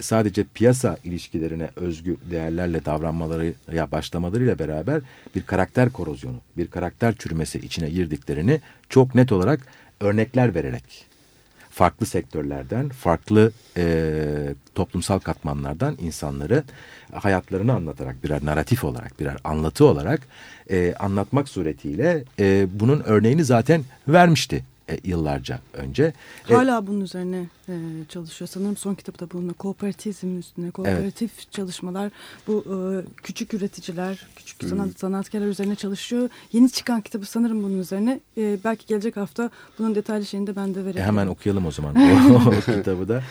sadece piyasa ilişkilerine özgü değerlerle davranmaları ya başlamalarıyla beraber bir karakter korozyonu, bir karakter çürümesi içine girdiklerini çok net olarak örnekler vererek farklı sektörlerden, farklı e, toplumsal katmanlardan insanları hayatlarını anlatarak birer narratif olarak, birer anlatı olarak e, anlatmak suretiyle e, bunun örneğini zaten vermişti e, yıllarca önce. E, Hala bunun üzerine e, çalışıyor. Sanırım son kitabı da bununla kooperativizmin üstüne, kooperatif çalışmalar, bu e, küçük üreticiler, küçük Hmm. sanat, sanatkarlar üzerine çalışıyor. Yeni çıkan kitabı sanırım bunun üzerine. E, belki gelecek hafta bunun detaylı şeyini de ben de E, verebilirim. hemen [LAUGHS] okuyalım o zaman o, [LAUGHS] kitabı da.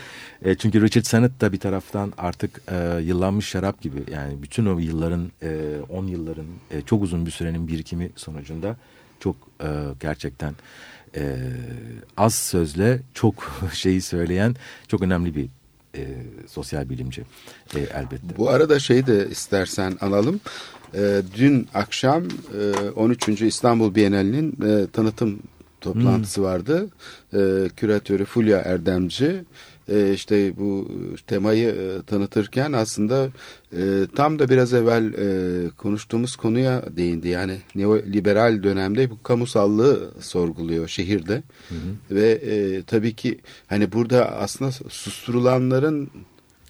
E, çünkü Richard Sennett da bir taraftan artık e, yıllanmış şarap gibi yani bütün o yılların, 10 yılların, e, çok uzun bir sürenin birikimi sonucunda çok e, gerçekten e, az sözle çok [LAUGHS] şeyi söyleyen çok önemli bir e, sosyal bilimci e, elbette. Bu arada şeyi de istersen analım. Ee, dün akşam e, 13. İstanbul Bienalinin e, tanıtım toplantısı vardı. E, küratörü Fulya Erdemci e, işte bu temayı e, tanıtırken aslında e, tam da biraz evvel e, konuştuğumuz konuya değindi. Yani neoliberal dönemde bu kamusallığı sorguluyor şehirde. Ve e, tabii ki hani burada aslında susturulanların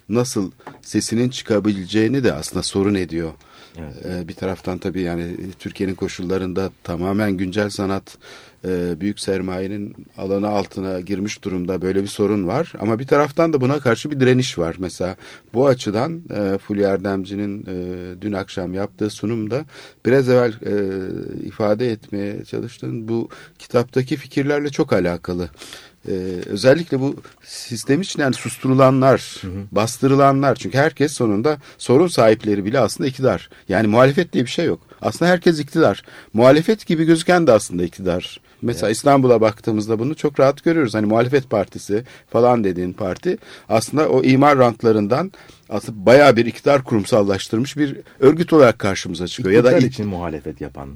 nasıl sesinin çıkabileceğini de aslında sorun ediyor. Evet. Bir taraftan tabii yani Türkiye'nin koşullarında tamamen güncel sanat e, büyük sermayenin alanı altına girmiş durumda böyle bir sorun var. Ama bir taraftan da buna karşı bir direniş var. Mesela bu açıdan e, Fulya Erdemci'nin e, dün akşam yaptığı sunumda biraz evvel e, ifade etmeye çalıştığın bu kitaptaki fikirlerle çok alakalı. Ee, özellikle bu sistem için yani susturulanlar, bastırılanlar çünkü herkes sonunda sorun sahipleri bile aslında iktidar. Yani muhalefet diye bir şey yok. Aslında herkes iktidar. Muhalefet gibi gözüken de aslında iktidar. Mesela İstanbul'a baktığımızda bunu çok rahat görüyoruz. Hani muhalefet partisi falan dediğin parti aslında o imar rantlarından aslında bayağı bir iktidar kurumsallaştırmış bir örgüt olarak karşımıza çıkıyor. ya da İktidar için muhalefet yapan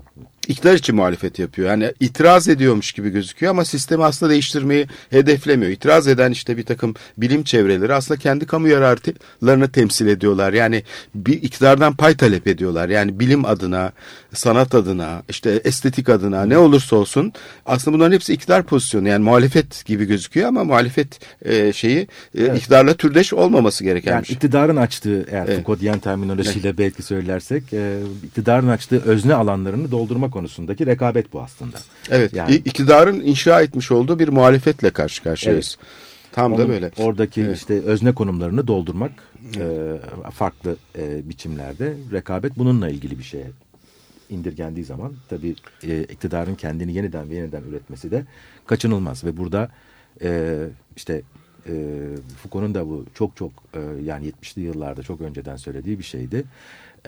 iktidar için muhalefet yapıyor. Yani itiraz ediyormuş gibi gözüküyor ama sistemi aslında değiştirmeyi hedeflemiyor. İtiraz eden işte bir takım bilim çevreleri aslında kendi kamu yararlarını temsil ediyorlar. Yani bir iktidardan pay talep ediyorlar. Yani bilim adına, sanat adına, işte estetik adına ne olursa olsun aslında bunların hepsi iktidar pozisyonu. Yani muhalefet gibi gözüküyor ama muhalefet e, şeyi e, iktidarla türdeş olmaması gereken Yani bir şey. iktidarın açtığı eğer Evet. Foucault'yan terminolojiyle belki söylersek e, iktidarın açtığı özne alanlarını doldurma konusundaki rekabet bu aslında. Evet, Yani- iktidarın inşa etmiş olduğu bir muhalefetle karşı karşıyayız. Tam da Onun böyle. Oradaki Evet. işte özne konumlarını doldurmak e, farklı e, biçimlerde rekabet bununla ilgili bir şeye indirgendiği zaman tabii e, iktidarın kendini yeniden ve yeniden üretmesi de kaçınılmaz ve burada e, işte e, Foucault'un da bu çok çok e, yani 70'li yıllarda çok önceden söylediği bir şeydi.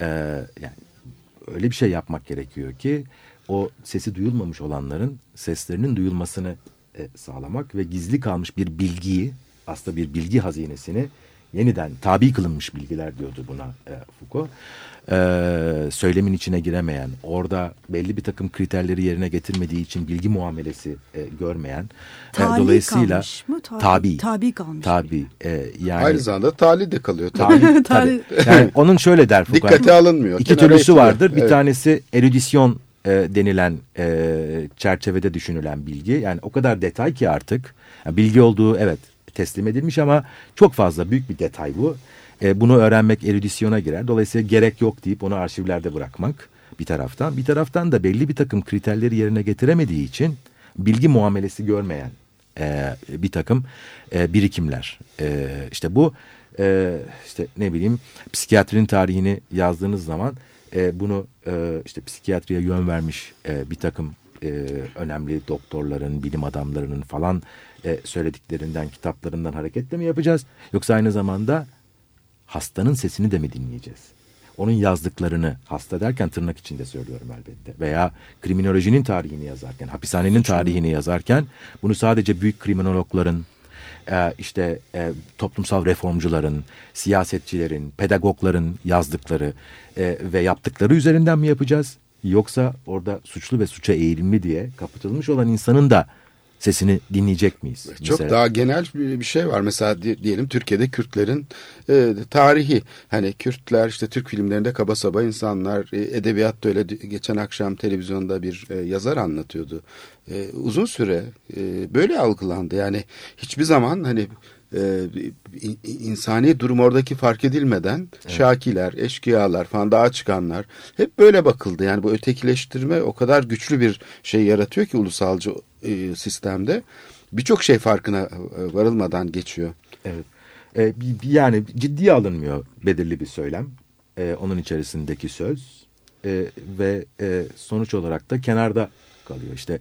E, yani öyle bir şey yapmak gerekiyor ki o sesi duyulmamış olanların seslerinin duyulmasını e, sağlamak ve gizli kalmış bir bilgiyi aslında bir bilgi hazinesini yeniden tabi kılınmış bilgiler diyordu buna e, Foucault. E, söylemin içine giremeyen, orada belli bir takım kriterleri yerine getirmediği için bilgi muamelesi e, görmeyen, e, dolayısıyla kalmış mı? Tabi- tabi, tabi kalmış. tabi, e, yani Aynı zamanda tali de kalıyor. Tabii. tabi, [LAUGHS] tabi. Yani onun şöyle der Foucault. Dikkate alınmıyor. İki türlüsü itiliyor. vardır. Bir Evet. tanesi erudisyon e, denilen e, çerçevede düşünülen bilgi. Yani o kadar detay ki artık. Yani bilgi olduğu evet teslim edilmiş ama çok fazla büyük bir detay bu. E, bunu öğrenmek erüdisyona girer. Dolayısıyla gerek yok deyip onu arşivlerde bırakmak bir taraftan. Bir taraftan da belli bir takım kriterleri yerine getiremediği için bilgi muamelesi görmeyen e, bir takım e, birikimler. E, işte bu e, işte ne bileyim psikiyatrinin tarihini yazdığınız zaman e, bunu e, işte psikiyatriye yön vermiş e, bir takım e, önemli doktorların, bilim adamlarının falan e, söylediklerinden, kitaplarından hareketle mi yapacağız? Yoksa aynı zamanda hastanın sesini de mi dinleyeceğiz? Onun yazdıklarını hasta derken tırnak içinde söylüyorum elbette. Veya kriminolojinin tarihini yazarken, hapishanenin tarihini yazarken bunu sadece büyük kriminologların, e, işte e, toplumsal reformcuların, siyasetçilerin, pedagogların yazdıkları e, ve yaptıkları üzerinden mi yapacağız? Yoksa orada suçlu ve suça eğilimli diye kapatılmış olan insanın da sesini dinleyecek miyiz? Çok Mesela, daha genel bir şey var. Mesela di- diyelim Türkiye'de Kürtlerin e, tarihi. Hani Kürtler işte Türk filmlerinde kaba saba insanlar. E, edebiyatta öyle geçen akşam televizyonda bir e, yazar anlatıyordu. E, uzun süre e, böyle algılandı. Yani hiçbir zaman hani e, in- insani durum oradaki fark edilmeden şakiler, eşkıyalar falan dağa çıkanlar hep böyle bakıldı. Yani bu ötekileştirme o kadar güçlü bir şey yaratıyor ki ulusalcı e, sistemde birçok şey farkına e, varılmadan geçiyor. Evet. E, yani ciddiye alınmıyor belirli bir söylem. E, onun içerisindeki söz. E, ve e, sonuç olarak da kenarda kalıyor. İşte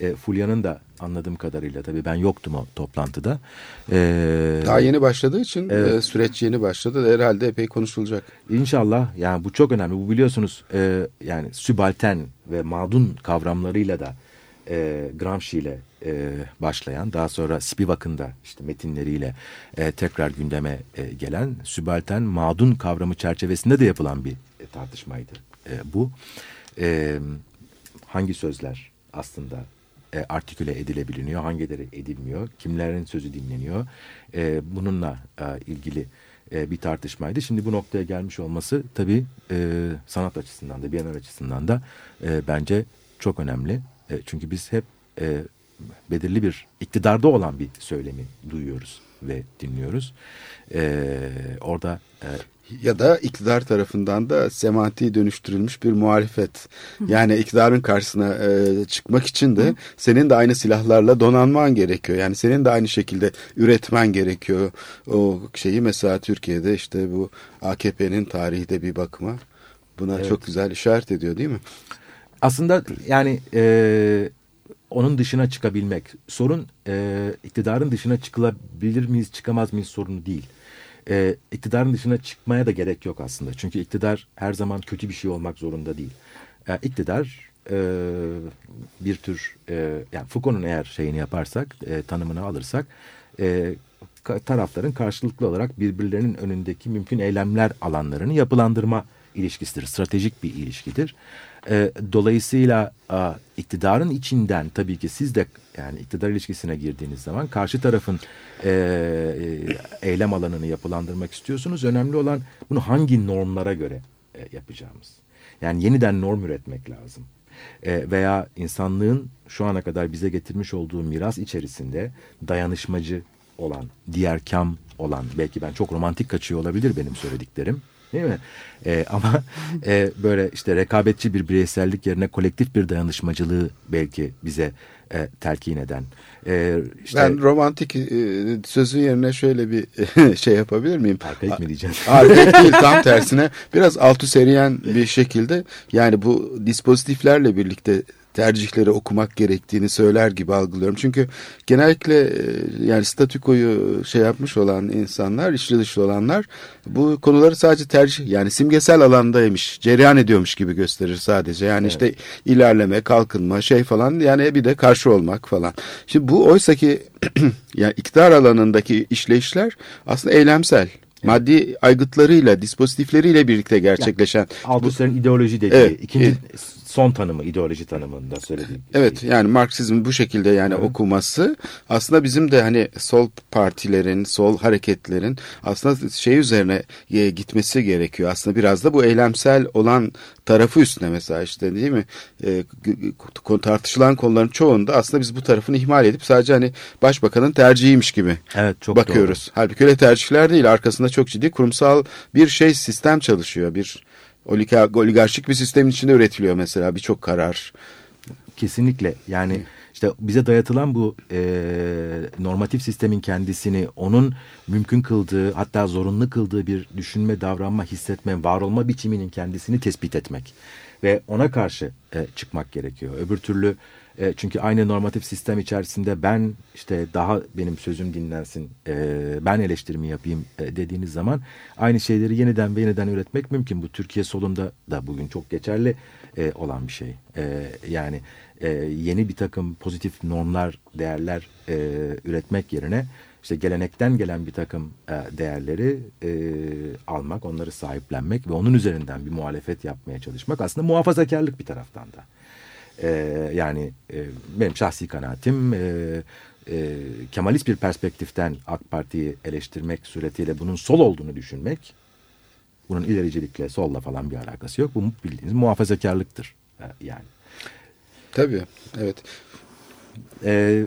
e, Fulya'nın da anladığım kadarıyla tabii ben yoktum o toplantıda. E, Daha yeni başladığı için Evet. e, süreç yeni başladı. Herhalde epey konuşulacak. İnşallah yani bu çok önemli. Bu biliyorsunuz e, yani sübalten ve madun kavramlarıyla da e, Gramsci ile e, başlayan daha sonra Spivak'ın da işte metinleriyle e, tekrar gündeme e, gelen sübalten madun kavramı çerçevesinde de yapılan bir e, tartışmaydı e, bu. E, hangi sözler aslında e, artiküle edilebiliyor, hangileri edilmiyor, kimlerin sözü dinleniyor. E, bununla e, ilgili e, bir tartışmaydı. Şimdi bu noktaya gelmiş olması tabii e, sanat açısından da, Bienal açısından da e, bence çok önemli. E, çünkü biz hep e, belirli bir iktidarda olan bir söylemi duyuyoruz ve dinliyoruz. E, orada e, Ya da iktidar tarafından da semantiği dönüştürülmüş bir muhalefet. Yani iktidarın karşısına e, çıkmak için de senin de aynı silahlarla donanman gerekiyor. Yani senin de aynı şekilde üretmen gerekiyor. O şeyi mesela Türkiye'de işte bu AKP'nin tarihi de bir bakıma buna Evet. çok güzel işaret ediyor değil mi? Aslında yani e, onun dışına çıkabilmek. Sorun e, iktidarın dışına çıkılabilir miyiz, çıkamaz mıyız sorunu değil. E, iktidarın dışına çıkmaya da gerek yok aslında. Çünkü iktidar her zaman kötü bir şey olmak zorunda değil. E, iktidar e, bir tür e, yani Foucault'un eğer şeyini yaparsak, e, tanımını alırsak e, tarafların karşılıklı olarak birbirlerinin önündeki mümkün eylemler alanlarını yapılandırma ilişkisidir. Stratejik bir ilişkidir. E, dolayısıyla a, iktidarın içinden tabii ki siz de yani iktidar ilişkisine girdiğiniz zaman karşı tarafın e, e, eylem alanını yapılandırmak istiyorsunuz. Önemli olan bunu hangi normlara göre e, yapacağımız. Yani yeniden norm üretmek lazım. E, veya insanlığın şu ana kadar bize getirmiş olduğu miras içerisinde dayanışmacı olan, diğerkam olan, belki ben çok romantik kaçıyor olabilir benim söylediklerim. Değil mi? E, ama e, böyle işte rekabetçi bir bireysellik yerine kolektif bir dayanışmacılığı belki bize e, telkin eden. E, işte, Ben romantik e, sözün yerine şöyle bir [LAUGHS] şey yapabilir miyim? Arkaik mi diyeceğim? Arkaik değil [LAUGHS] tam tersine biraz altı seriyen bir şekilde yani bu dispozitiflerle birlikte tercihleri okumak gerektiğini söyler gibi algılıyorum. Çünkü genellikle e, yani statükoyu şey yapmış olan insanlar, içli dışlı olanlar bu konuları sadece tercih yani simgesel alandaymış, cereyan ediyormuş gibi gösterir sadece. Yani işte ilerleme, kalkınma şey falan yani bir de karşı olmak falan. Şimdi bu oysaki [CLEARS THROAT] yani iktidar alanındaki işleyişler aslında eylemsel. Maddi aygıtlarıyla, dispozitifleriyle birlikte gerçekleşen. Althusser'in ideoloji dediği Evet, ikinci evet. Son tanımı ideoloji tanımında söylediğim. Evet yani Marksizm bu şekilde yani okuması aslında bizim de hani sol partilerin, sol hareketlerin aslında şey üzerine e, gitmesi gerekiyor. Aslında biraz da bu eylemsel olan tarafı üstüne mesela işte değil mi? E, tartışılan konuların çoğunda aslında biz bu tarafını ihmal edip sadece hani başbakanın tercihiymiş gibi Evet çok bakıyoruz. Halbuki öyle tercihler değil. Arkasında çok ciddi kurumsal bir şey sistem çalışıyor. Bir oligarşik bir sistemin içinde üretiliyor mesela birçok karar. Kesinlikle yani işte bize dayatılan bu e, normatif sistemin kendisini onun mümkün kıldığı hatta zorunlu kıldığı bir düşünme, davranma, hissetme, var olma biçiminin kendisini tespit etmek ve ona karşı e, çıkmak gerekiyor. Öbür türlü e, çünkü aynı normatif sistem içerisinde ben işte daha benim sözüm dinlensin, e, ben eleştirimi yapayım e, dediğiniz zaman aynı şeyleri yeniden ve yeniden üretmek mümkün. Bu Türkiye solunda da bugün çok geçerli e, olan bir şey. E, yani e, yeni bir takım pozitif normlar, değerler e, üretmek yerine işte gelenekten gelen bir takım e, değerleri e, almak, onları sahiplenmek ve onun üzerinden bir muhalefet yapmaya çalışmak aslında muhafazakarlık bir taraftan da. E, yani e, benim şahsi kanaatim e, e, Kemalist bir perspektiften AK Parti'yi eleştirmek suretiyle bunun sol olduğunu düşünmek bunun ilericilikle solla falan bir alakası yok. Bu bildiğiniz muhafazakarlıktır e, yani. Tabii evet. Ee,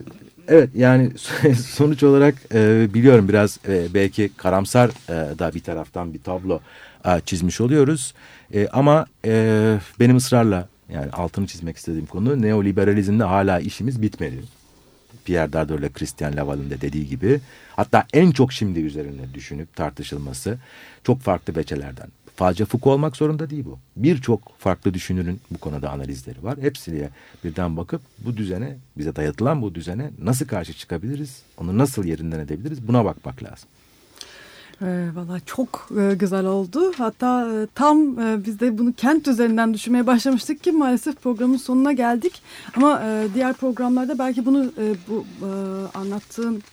evet yani [LAUGHS] sonuç olarak e, biliyorum biraz e, belki karamsar e, da bir taraftan bir tablo e, çizmiş oluyoruz. E, ama e, benim ısrarla yani altını çizmek istediğim konu neoliberalizmde hala işimiz bitmedi. Pierre Dardot Christian Laval'in de dediği gibi. Hatta en çok şimdi üzerine düşünüp tartışılması çok farklı beçelerden. Sadece Foucault olmak zorunda değil bu. Birçok farklı düşünürün bu konuda analizleri var. Hepsine birden bakıp bu düzene, bize dayatılan bu düzene nasıl karşı çıkabiliriz? Onu nasıl yerinden edebiliriz? Buna bakmak lazım. E, Valla çok güzel oldu. Hatta e, tam e, biz de bunu kent üzerinden düşünmeye başlamıştık ki maalesef programın sonuna geldik. Ama e, diğer programlarda belki bunu bu e, anlattığın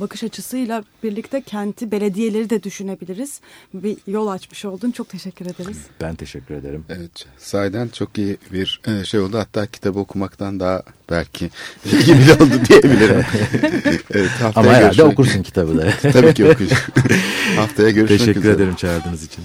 bakış açısıyla birlikte kenti, belediyeleri de düşünebiliriz. Bir yol açmış oldun. Çok teşekkür ederiz. Ben teşekkür ederim. Evet, sahiden çok iyi bir e, şey oldu. Hatta kitabı okumaktan daha belki [LAUGHS] ilgili oldu diyebilirim. [LAUGHS] evet, haftaya Ama herhalde görüşmek- okursun kitabı da. [LAUGHS] Tabii ki okuyacağım. haftaya görüşmek Teşekkür üzere. ederim çağırdığınız için.